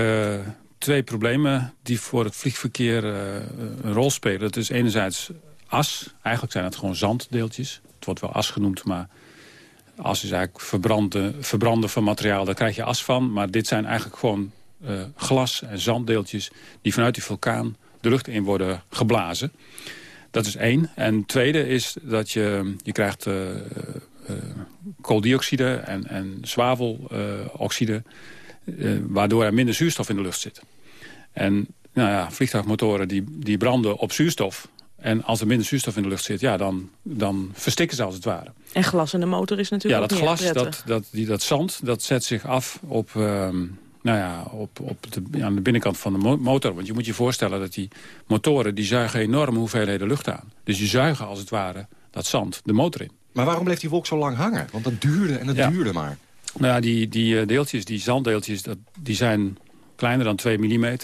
twee problemen die voor het vliegverkeer een rol spelen. Dat is enerzijds as, eigenlijk zijn het gewoon zanddeeltjes. Het wordt wel as genoemd, maar as is eigenlijk verbranden, verbranden van materiaal, daar krijg je as van. Maar dit zijn eigenlijk gewoon uh, glas- en zanddeeltjes... die vanuit die vulkaan de lucht in worden geblazen. Dat is één. En tweede is dat je, je krijgt uh, uh, kooldioxide en, en zwaveloxide... waardoor er minder zuurstof in de lucht zit. En nou ja, vliegtuigmotoren die, die branden op zuurstof... En als er minder zuurstof in de lucht zit, ja, dan, dan verstikken ze als het ware. En glas in de motor is natuurlijk ja, ook dat glas, dat, dat, die, dat zand, dat zet zich af op, um, nou ja, op, op de, aan de binnenkant van de motor. Want je moet je voorstellen dat die motoren, die zuigen enorme hoeveelheden lucht aan. Dus die zuigen als het ware dat zand de motor in. Maar waarom bleef die wolk zo lang hangen? Want dat duurde en dat ja. duurde maar. Nou ja, die, die deeltjes, die zanddeeltjes, dat, die zijn kleiner dan 2 mm.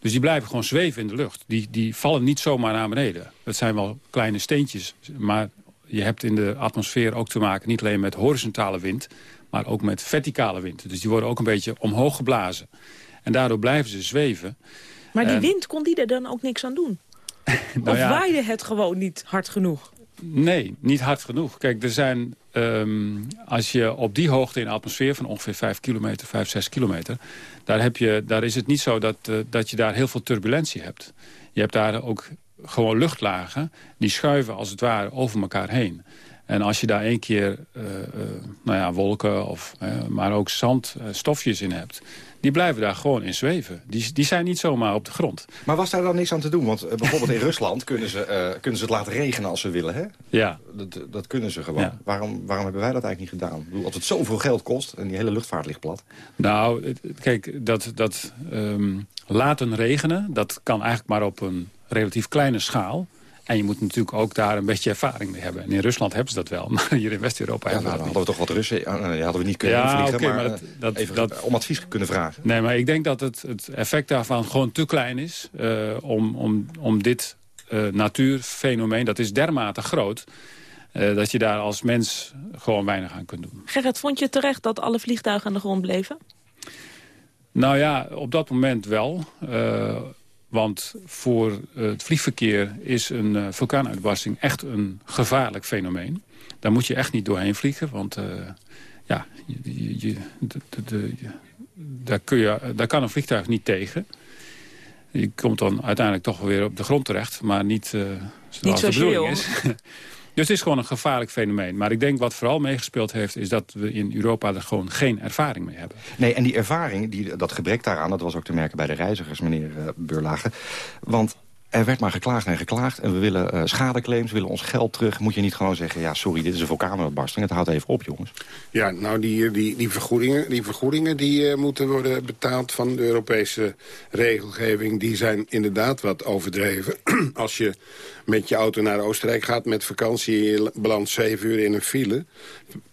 Dus die blijven gewoon zweven in de lucht. Die, die vallen niet zomaar naar beneden. Dat zijn wel kleine steentjes, maar je hebt in de atmosfeer ook te maken... niet alleen met horizontale wind, maar ook met verticale wind. Dus die worden ook een beetje omhoog geblazen. En daardoor blijven ze zweven. Maar die wind, kon die er dan ook niks aan doen? nou of ja, waaide het gewoon niet hard genoeg? Nee, niet hard genoeg. Kijk, er zijn, ehm, als je op die hoogte in de atmosfeer van ongeveer 5 kilometer, 5, 6 kilometer, daar, heb je, daar is het niet zo dat, uh, dat je daar heel veel turbulentie hebt. Je hebt daar ook gewoon luchtlagen, die schuiven als het ware over elkaar heen. En als je daar één keer uh, uh, nou ja, wolken, of, maar ook zandstofjes in hebt die blijven daar gewoon in zweven. Die, die zijn niet zomaar op de grond. Maar was daar dan niks aan te doen? Want uh, bijvoorbeeld in Rusland kunnen ze, uh, kunnen ze het laten regenen als ze willen, hè? Ja. Dat, dat kunnen ze gewoon. Waarom, waarom hebben wij dat eigenlijk niet gedaan? Ik bedoel, als het zoveel geld kost en die hele luchtvaart ligt plat. Nou, kijk, dat, dat um, laten regenen, dat kan eigenlijk maar op een relatief kleine schaal. En je moet natuurlijk ook daar een beetje ervaring mee hebben. En in Rusland hebben ze dat wel, maar hier in West-Europa ja, hebben we dat hadden we toch wat Russen, uh, hadden we niet kunnen ja, vliegen, okay, maar, maar dat, dat, even dat, om advies kunnen vragen. Nee, maar ik denk dat het, het effect daarvan gewoon te klein is uh, om, om, om dit uh, natuurfenomeen, dat is dermate groot, uh, dat je daar als mens gewoon weinig aan kunt doen. Gerrit, vond je terecht dat alle vliegtuigen aan de grond bleven? Nou ja, op dat moment wel. Uh, want voor eh, het vliegverkeer is een uh, vulkaanuitbarsting echt een gevaarlijk fenomeen. Daar moet je echt niet doorheen vliegen, want uh, ja, je, je, de, de, daar, kun je, daar kan een vliegtuig niet tegen. Je komt dan uiteindelijk toch weer op de grond terecht, maar niet zoals niet de bedoeling is. Dus het is gewoon een gevaarlijk fenomeen. Maar ik denk wat vooral meegespeeld heeft... is dat we in Europa er gewoon geen ervaring mee hebben. Nee, en die ervaring, die, dat gebrek daaraan... dat was ook te merken bij de reizigers, meneer uh, Beurlage. Want er werd maar geklaagd en geklaagd. En we willen uh, schadeclaims, we willen ons geld terug. Moet je niet gewoon zeggen, ja, sorry, dit is een vulkaanuitbarsting. Het houdt even op, jongens. Ja, nou, die, die, die vergoedingen, die, vergoedingen die uh, moeten worden betaald van de Europese regelgeving. Die zijn inderdaad wat overdreven. Als je met je auto naar Oostenrijk gaat met vakantie... je belandt zeven uur in een file...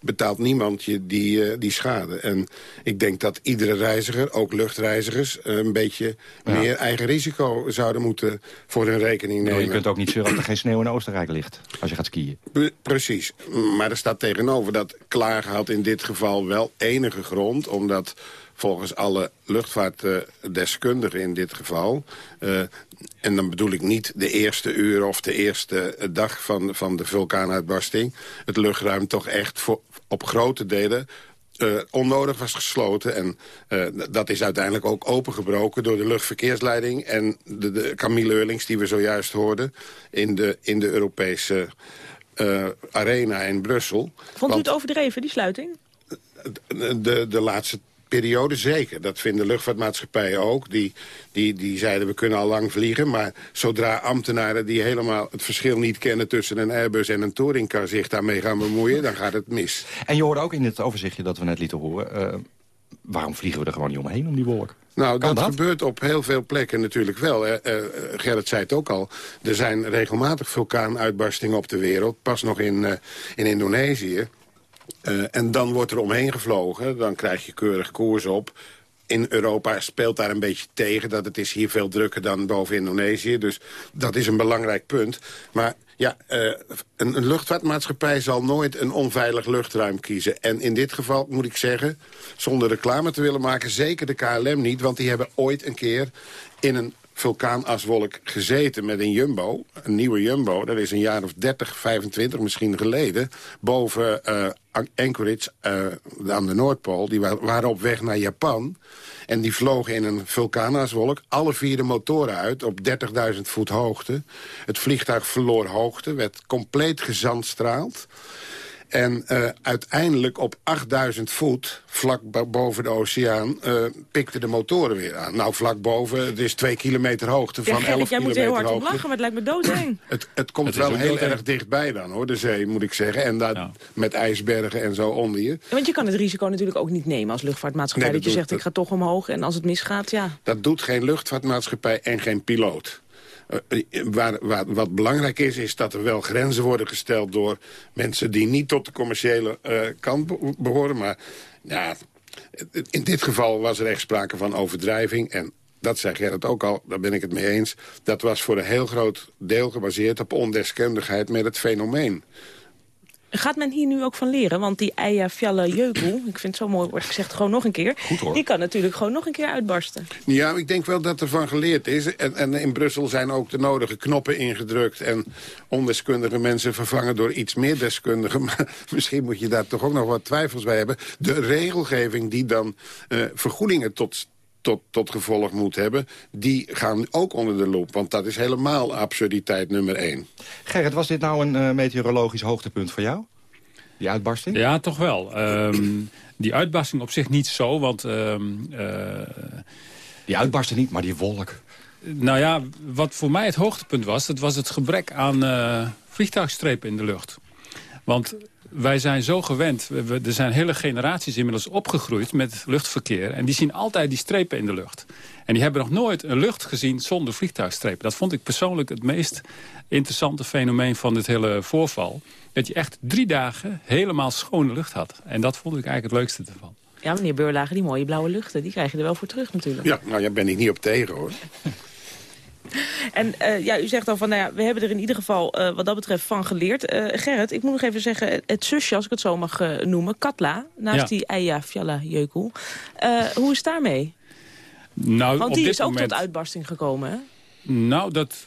betaalt niemand je die, uh, die schade. En ik denk dat iedere reiziger, ook luchtreizigers... Uh, een beetje ja. meer eigen risico zouden moeten voor hun rekening nemen. No, je kunt ook niet zeggen dat er geen sneeuw in Oostenrijk ligt... als je gaat skiën. Pre precies. Maar er staat tegenover dat klagen had in dit geval wel enige grond... omdat volgens alle luchtvaartdeskundigen in dit geval... Uh, en dan bedoel ik niet de eerste uur of de eerste dag van, van de vulkaanuitbarsting... het luchtruim toch echt voor, op grote delen uh, onnodig was gesloten. En uh, dat is uiteindelijk ook opengebroken door de luchtverkeersleiding... en de, de Camille Eurlings die we zojuist hoorden in de, in de Europese uh, arena in Brussel. Vond u het overdreven, die sluiting? De, de laatste periode zeker. Dat vinden luchtvaartmaatschappijen ook. Die, die, die zeiden we kunnen al lang vliegen. Maar zodra ambtenaren die helemaal het verschil niet kennen... tussen een Airbus en een touringcar zich daarmee gaan bemoeien... dan gaat het mis. En je hoorde ook in het overzichtje dat we net lieten horen... Uh, waarom vliegen we er gewoon niet omheen om die wolk? Nou, dat, dat, gebeurt op heel veel plekken natuurlijk wel. Uh, Gerrit zei het ook al. Er zijn regelmatig vulkaanuitbarstingen op de wereld. Pas nog in, uh, in Indonesië. Uh, en dan wordt er omheen gevlogen. Dan krijg je keurig koers op. In Europa speelt daar een beetje tegen. Dat het is hier veel drukker dan boven Indonesië. Dus dat is een belangrijk punt. Maar ja, uh, een, luchtvaartmaatschappij zal nooit een onveilig luchtruim kiezen. En in dit geval moet ik zeggen, zonder reclame te willen maken... zeker de KLM niet, want die hebben ooit een keer in een vulkaanaswolk gezeten met een jumbo. Een nieuwe jumbo, dat is een jaar of 30, 25 misschien geleden... boven uh, Anchorage uh, aan de Noordpool. Die waren op weg naar Japan. En die vlogen in een vulkaanaswolk. Alle vier de motoren uit op 30.000 voet hoogte. Het vliegtuig verloor hoogte, werd compleet gezandstraald. En uh, uiteindelijk op 8000 voet, vlak boven de oceaan, uh, pikten de motoren weer aan. Nou, vlak boven, het is twee kilometer hoogte van ja, 11 jij moet heel hard op lachen, maar het lijkt me doodeng. het, het komt het wel heel doodeng. erg dichtbij dan, hoor, de zee, moet ik zeggen. En dat ja. met ijsbergen en zo onder je. Want je kan het risico natuurlijk ook niet nemen als luchtvaartmaatschappij. Nee, dat, dat je zegt, ik ga toch omhoog en als het misgaat, ja. Dat doet geen luchtvaartmaatschappij en geen piloot. Uh, waar, waar, wat belangrijk is, is dat er wel grenzen worden gesteld door mensen die niet tot de commerciële uh, kant behoren. Maar In dit geval was er echt sprake van overdrijving. En dat zei Gerrit ook al, daar ben ik het mee eens. Dat was voor een heel groot deel gebaseerd op ondeskundigheid met het fenomeen. Gaat men hier nu ook van leren? Want die Eia Fjalla Jeukel, ik vind het zo mooi wordt gezegd, gewoon nog een keer. Die kan natuurlijk gewoon nog een keer uitbarsten. Ja, ik denk wel dat er van geleerd is. En, en in Brussel zijn ook de nodige knoppen ingedrukt... en ondeskundige mensen vervangen door iets meer deskundigen. Maar misschien moet je daar toch ook nog wat twijfels bij hebben. De regelgeving die dan uh, vergoedingen tot tot, tot gevolg moet hebben... die gaan ook onder de loep. Want dat is helemaal absurditeit nummer één. Gerrit, was dit nou een uh, meteorologisch hoogtepunt voor jou? Die uitbarsting? Ja, toch wel. Um, die uitbarsting op zich niet zo, want... Um, uh, die uitbarsting niet, maar die wolk. Nou ja, wat voor mij het hoogtepunt was... dat was het gebrek aan uh, vliegtuigstrepen in de lucht. Want wij zijn zo gewend. We, er zijn hele generaties inmiddels opgegroeid met luchtverkeer. En die zien altijd die strepen in de lucht. En die hebben nog nooit een lucht gezien zonder vliegtuigstrepen. Dat vond ik persoonlijk het meest interessante fenomeen van dit hele voorval. Dat je echt drie dagen helemaal schone lucht had. En dat vond ik eigenlijk het leukste ervan. Ja, meneer Beurlager, die mooie blauwe luchten, die krijg je er wel voor terug natuurlijk. Ja, nou, daar ben ik niet op tegen hoor. En uh, ja, u zegt al van, nou ja, we hebben er in ieder geval uh, wat dat betreft van geleerd. Uh, Gerrit, ik moet nog even zeggen, het zusje, als ik het zo mag noemen, Katla, naast ja. die Eia Fjalla Jeukel. hoe is daarmee? Nou, Want die is ook moment... tot uitbarsting gekomen, hè? Nou, dat,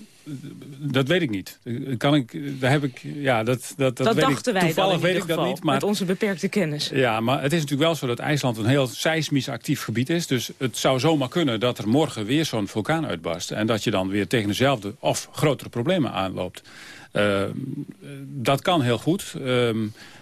dat weet ik niet. Kan ik, daar heb ik, ja, dat, dat, dat, dat weet dachten ik, wij Toevallig weet ik dat niet. Maar, met onze beperkte kennis. Ja, maar het is natuurlijk wel zo dat IJsland een heel seismisch actief gebied is. Dus het zou zomaar kunnen dat er morgen weer zo'n vulkaan uitbarst. En dat je dan weer tegen dezelfde of grotere problemen aanloopt. Uh, dat kan heel goed. Uh,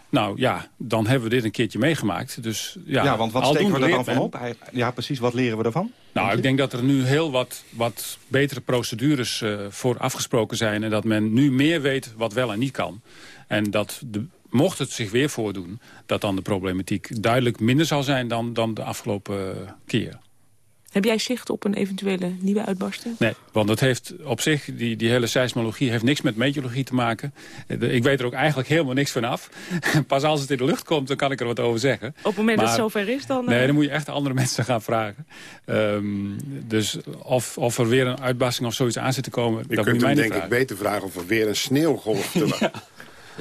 nou ja, dan hebben we dit een keertje meegemaakt. Dus, ja, ja want wat steken we er dan van op? Ja, precies, wat leren we ervan? Nou, ik denk dat er nu heel wat, wat betere procedures uh, voor afgesproken zijn... en dat men nu meer weet wat wel en niet kan. En dat, de, mocht het zich weer voordoen... dat dan de problematiek duidelijk minder zal zijn dan, dan de afgelopen keer. Heb jij zicht op een eventuele nieuwe uitbarsting? Nee, want dat heeft op zich, die, die hele seismologie heeft niks met meteorologie te maken. Ik weet er ook eigenlijk helemaal niks van af. Pas als het in de lucht komt, dan kan ik er wat over zeggen. Op het moment maar, dat het zover is dan? Nee, dan moet je echt andere mensen gaan vragen. Um, dus of, of er weer een uitbarsting of zoiets aan zit te komen, je dat kunt moet je mij denk vragen. ik beter vragen of er weer een sneeuwgolf te ja.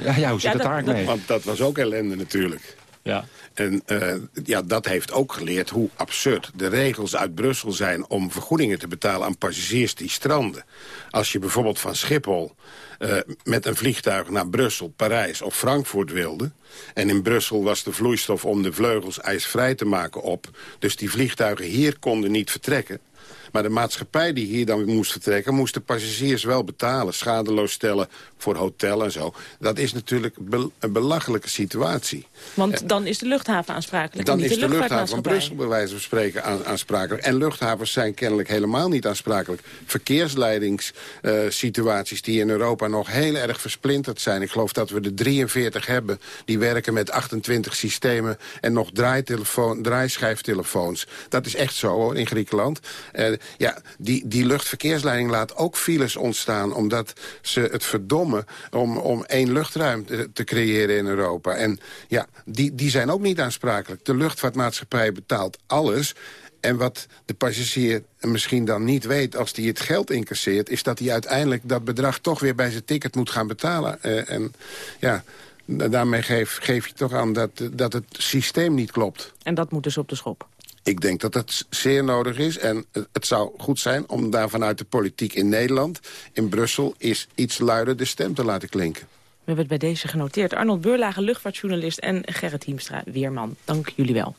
ja, ja, hoe zit Ja, het dat- daar mee? Want dat was ook ellende natuurlijk. Ja. En eh, ja, dat heeft ook geleerd hoe absurd de regels uit Brussel zijn... om vergoedingen te betalen aan passagiers die stranden. Als je bijvoorbeeld van Schiphol eh, met een vliegtuig naar Brussel, Parijs of Frankfurt wilde... en in Brussel was de vloeistof om de vleugels ijsvrij te maken op... dus die vliegtuigen hier konden niet vertrekken... Maar de maatschappij die hier dan moest vertrekken... moest de passagiers wel betalen, schadeloos stellen voor hotel en zo. Dat is natuurlijk be- een belachelijke situatie. Want dan is de luchthaven aansprakelijk. Dan is de luchthaven van. Brussel bij wijze van spreken aan- aansprakelijk. En luchthavens zijn kennelijk helemaal niet aansprakelijk. Verkeersleidingssituaties die in Europa nog heel erg versplinterd zijn. Ik geloof dat we er 43 hebben. Die werken met 28 systemen en nog draaitelefoon, draaischijftelefoons. Dat is echt zo hoor, in Griekenland. Eh, ja, die, die luchtverkeersleiding laat ook files ontstaan... omdat ze het verdommen om, om één luchtruim te, creëren in Europa. En ja, die, die zijn ook niet aansprakelijk. De luchtvaartmaatschappij betaalt alles... En wat de passagier misschien dan niet weet als hij het geld incasseert... is dat hij uiteindelijk dat bedrag toch weer bij zijn ticket moet gaan betalen. Eh, en ja, da- daarmee geef, geef je toch aan dat, dat het systeem niet klopt. En dat moet dus op de schop. Ik denk dat dat zeer nodig is. En het- zou goed zijn om daar vanuit de politiek in Nederland... in Brussel is iets luider de stem te laten klinken. We hebben het bij deze genoteerd. Arnold Beurlage, luchtvaartjournalist en Gerrit Hiemstra, weerman. Dank jullie wel.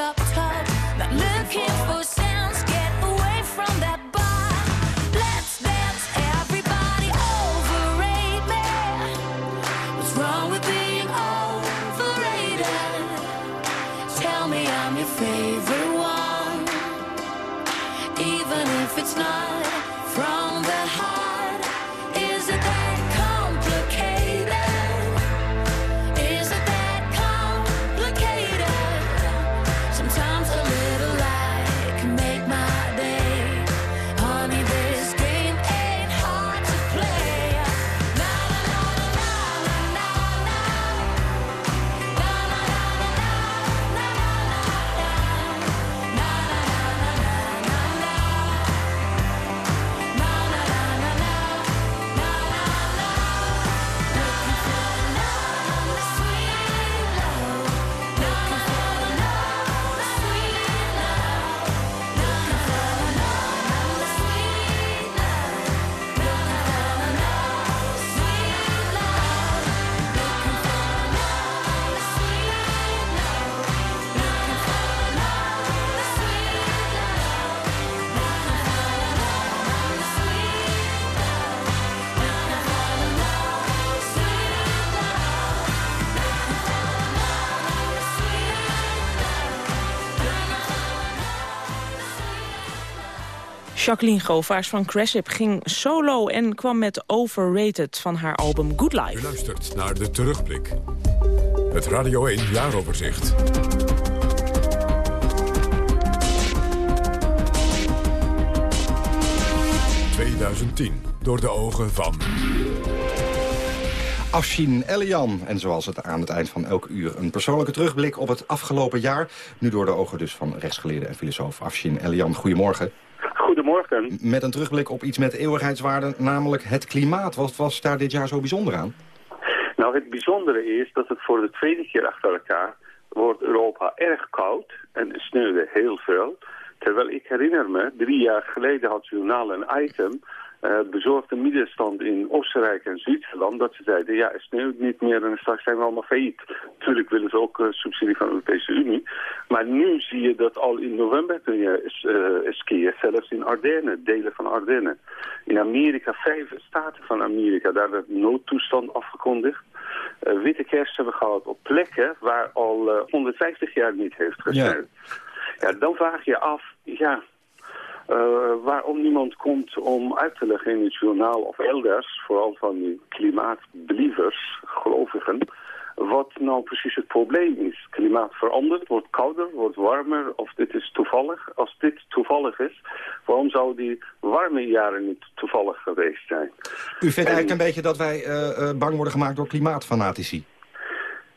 up top, not looking. Jacqueline Govaars van Cressip ging solo en kwam met Overrated van haar album Good Life. U luistert naar de terugblik. Het Radio 1 jaaroverzicht. ...2010, door de ogen van... Afshin Elian. En zoals het aan het eind van elk uur een persoonlijke terugblik op het afgelopen jaar. Nu door de ogen dus van rechtsgeleerde en filosoof Afshin Elian. Goedemorgen. Goedemorgen. Met een terugblik op iets met eeuwigheidswaarde, namelijk het klimaat. Wat was daar dit jaar zo bijzonder aan? Nou, het bijzondere is dat het voor de tweede keer achter elkaar wordt Europa erg koud en sneeuwde heel veel. Terwijl ik herinner me, drie jaar geleden had Journaal een item... eh bezorgde middenstand in Oostenrijk en Zwitserland... dat ze zeiden, ja, het sneeuwt niet meer en straks zijn we allemaal failliet. Natuurlijk willen ze ook eh, subsidie van de Europese Unie. Maar nu zie je dat al in november kun je eh, skiën, zelfs in Ardennen, delen van Ardennen. In Amerika, vijf staten van Amerika, daar werd noodtoestand afgekondigd. Witte kerst hebben we gehad op plekken waar al eh, 150 jaar niet heeft gesneeuwd. Ja. dan vraag je af, ja, waarom niemand komt om uit te leggen in het journaal of elders, vooral van die klimaatbelievers, gelovigen, wat nou precies het probleem is. Klimaat verandert, wordt kouder, wordt warmer, of dit is toevallig. Als dit toevallig is, waarom zou die warme jaren niet toevallig geweest zijn? U vindt eigenlijk een beetje dat wij eh, eh, bang worden gemaakt door klimaatfanatici?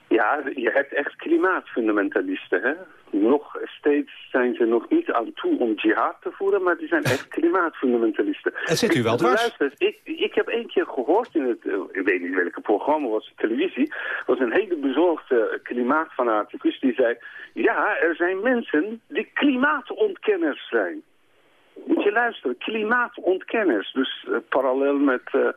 Ja, je hebt echt klimaatfundamentalisten, hè? Nog steeds zijn ze nog niet aan toe om jihad te voeren, maar die zijn echt klimaatfundamentalisten. En zit u wel dwars? Luister, ik, ik heb één keer gehoord in het, eh, ik weet niet welke programma was, televisie, was een hele bezorgde klimaatfanaticus die zei, ja, er zijn mensen die klimaatontkenners zijn. Moet je luisteren, klimaatontkenners. Dus eh, parallel met eh,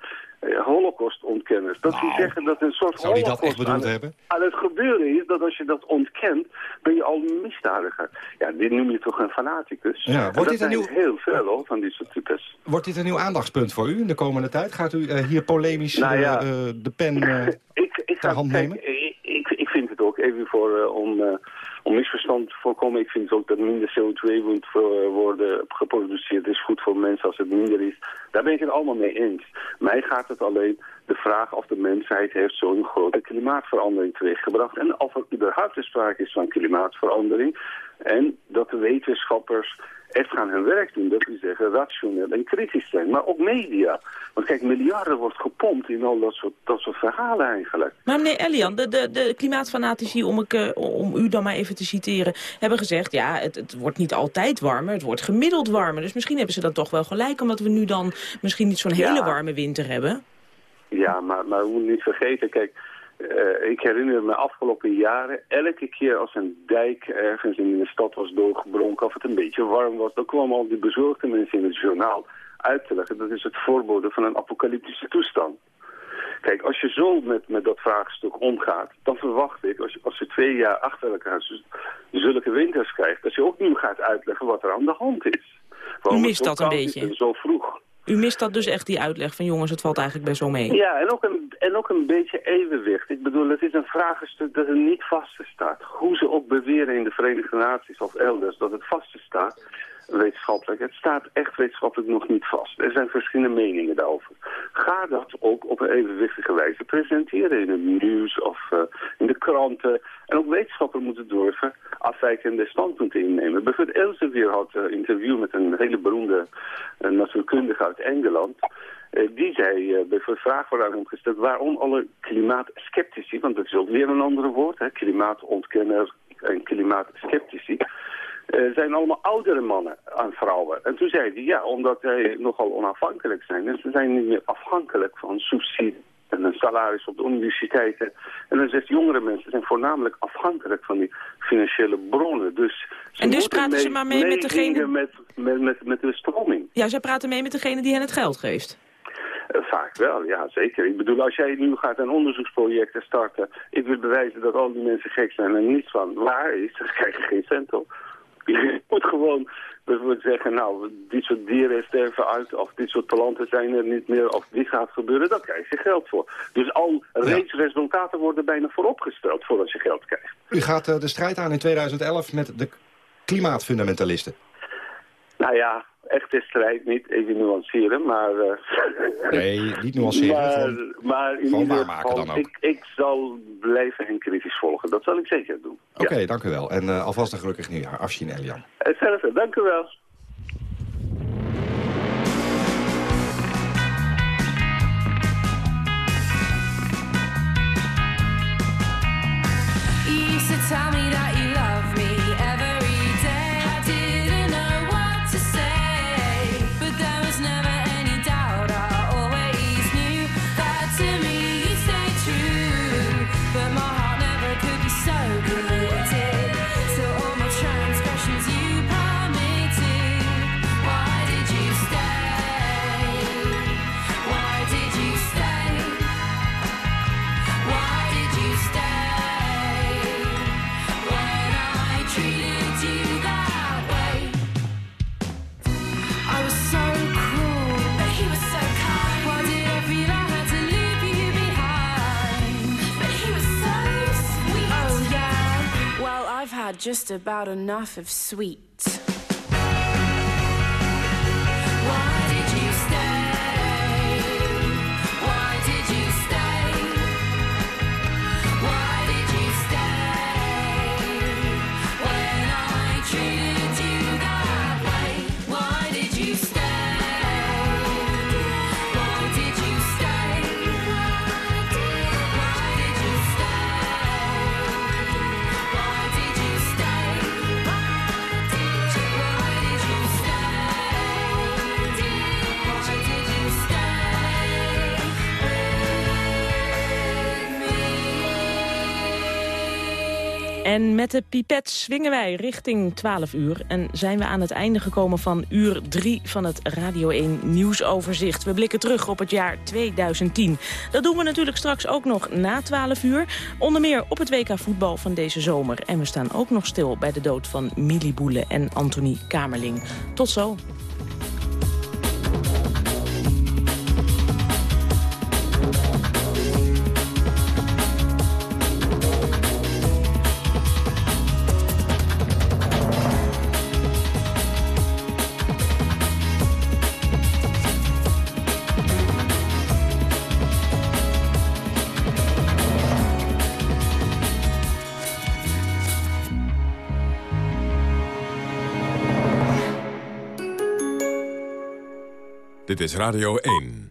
eh, holocaustontkenners. Dat die zeggen dat een soort Nou, Zou die dat echt bedoeld aan, hebben? aan het gebeuren is dat als je dat ontkent, ben je al een misdadiger. Ja, dit noem je toch een fanaticus? Ja, wordt dat dit een nieuw- heel veel hoor, van die soort types. Wordt dit een nieuw aandachtspunt voor u in de komende tijd? Gaat u eh, hier polemisch Nou ja. eh, de pen eh, Ik, ik, ter hand nemen? ik, ik, ik vind het ook, even voor, om, om misverstand te voorkomen, ik vind ook dat minder CO2 moet eh, worden geproduceerd. Is goed voor mensen als het minder is. Daar ben ik het allemaal mee eens. Mij gaat het alleen de vraag of de mensheid heeft zo'n grote klimaatverandering teweeggebracht. En of er überhaupt sprake is van klimaatverandering. En dat de wetenschappers echt gaan hun werk doen. Dat wil zeggen rationeel en kritisch zijn. Maar ook media. Want kijk, miljarden wordt gepompt in al dat soort, dat soort verhalen eigenlijk. Maar meneer Elian, de, de, de klimaatfanatici, om, ik, eh, om u dan maar even te citeren... hebben gezegd, ja, het, het wordt niet altijd warmer, het wordt gemiddeld warmer. Dus misschien hebben ze dan toch wel gelijk... omdat we nu dan misschien niet zo'n Ja. hele warme winter hebben. Ja, maar, maar we moeten niet vergeten, kijk, eh, ik herinner me afgelopen jaren, elke keer als een dijk ergens in de stad was doorgebronken, of het een beetje warm was, dan kwamen al die bezorgde mensen in het journaal uit te leggen. Dat is het voorbode van een apocalyptische toestand. Kijk, als je zo met, met dat vraagstuk omgaat, dan verwacht ik, als je, als je twee jaar achter elkaar zulke winters krijgt, dat je ook nu gaat uitleggen wat er aan de hand is. Waarom het mist dat een beetje. Zo vroeg. U mist dat dus echt, die uitleg van jongens, het valt eigenlijk best wel mee. Ja, en ook, een, en ook een beetje evenwicht. Ik bedoel, het is een vraagstuk dat er niet vaststaat. Hoe ze ook beweren in de Verenigde Naties of elders dat het vaststaat, wetenschappelijk. Het staat echt wetenschappelijk nog niet vast. Er zijn verschillende meningen daarover. Ga dat ook op een evenwichtige wijze presenteren in het nieuws of eh, in de kranten. En ook wetenschappers moeten durven afwijkende standpunten innemen. Bijvoorbeeld Elsevier had een interview met een hele beroemde eh, natuurkundige uit Engeland. Eh, die zei, eh, bij een vraag wordt hem gesteld, waarom alle klimaatskeptici, want dat is ook weer een ander woord, hè, klimaatontkenner en klimaatskeptici, eh, zijn allemaal oudere mannen aan vrouwen. En toen zei hij, ja, omdat zij nogal onafhankelijk zijn. En ze zijn niet meer afhankelijk van subsidie en een salaris op de universiteiten. En dan zegt jongere mensen zijn voornamelijk afhankelijk van die financiële bronnen. Dus ze En dus praten ze maar mee met degene- Met, met, met, met de stroming. Ja, zij praten mee met degene die hen het geld geeft. Eh, vaak wel, ja zeker. Ik bedoel, als jij nu gaat een onderzoeksproject starten... ik wil bewijzen dat al die mensen gek zijn en niets van waar is... dan krijg je geen cent op. Je moet gewoon bijvoorbeeld zeggen, nou, dit soort dieren sterven uit... of dit soort planten zijn er niet meer, of dit gaat gebeuren... daar krijg je geld voor. Dus al reeds resultaten worden bijna vooropgesteld voordat je geld krijgt. U gaat eh, de strijd aan in 2011 met de klimaatfundamentalisten. Nou ja, echte strijd niet, even nuanceren, maar... eh, Nee, niet nuanceren, Maar, gewoon- maar in gewoon ieder waarmaken geval, dan ook. Ik, ik zal blijven hen kritisch volgen. Dat zal ik zeker doen. Oké, dank u wel. En eh, alvast een gelukkig nieuwjaar. Afshin Elian. Hetzelfde, dank u wel. You used to tell me that just about enough of sweet. En met de pipet swingen wij richting 12 uur. En zijn we aan het einde gekomen van uur 3 van het Radio 1 nieuwsoverzicht. We blikken terug op het jaar 2010. Dat doen we natuurlijk straks ook nog na 12 uur. Onder meer op het WK voetbal van deze zomer. En we staan ook nog stil bij de dood van Millie Boele en Anthony Kamerling. Tot zo. Dit is Radio 1.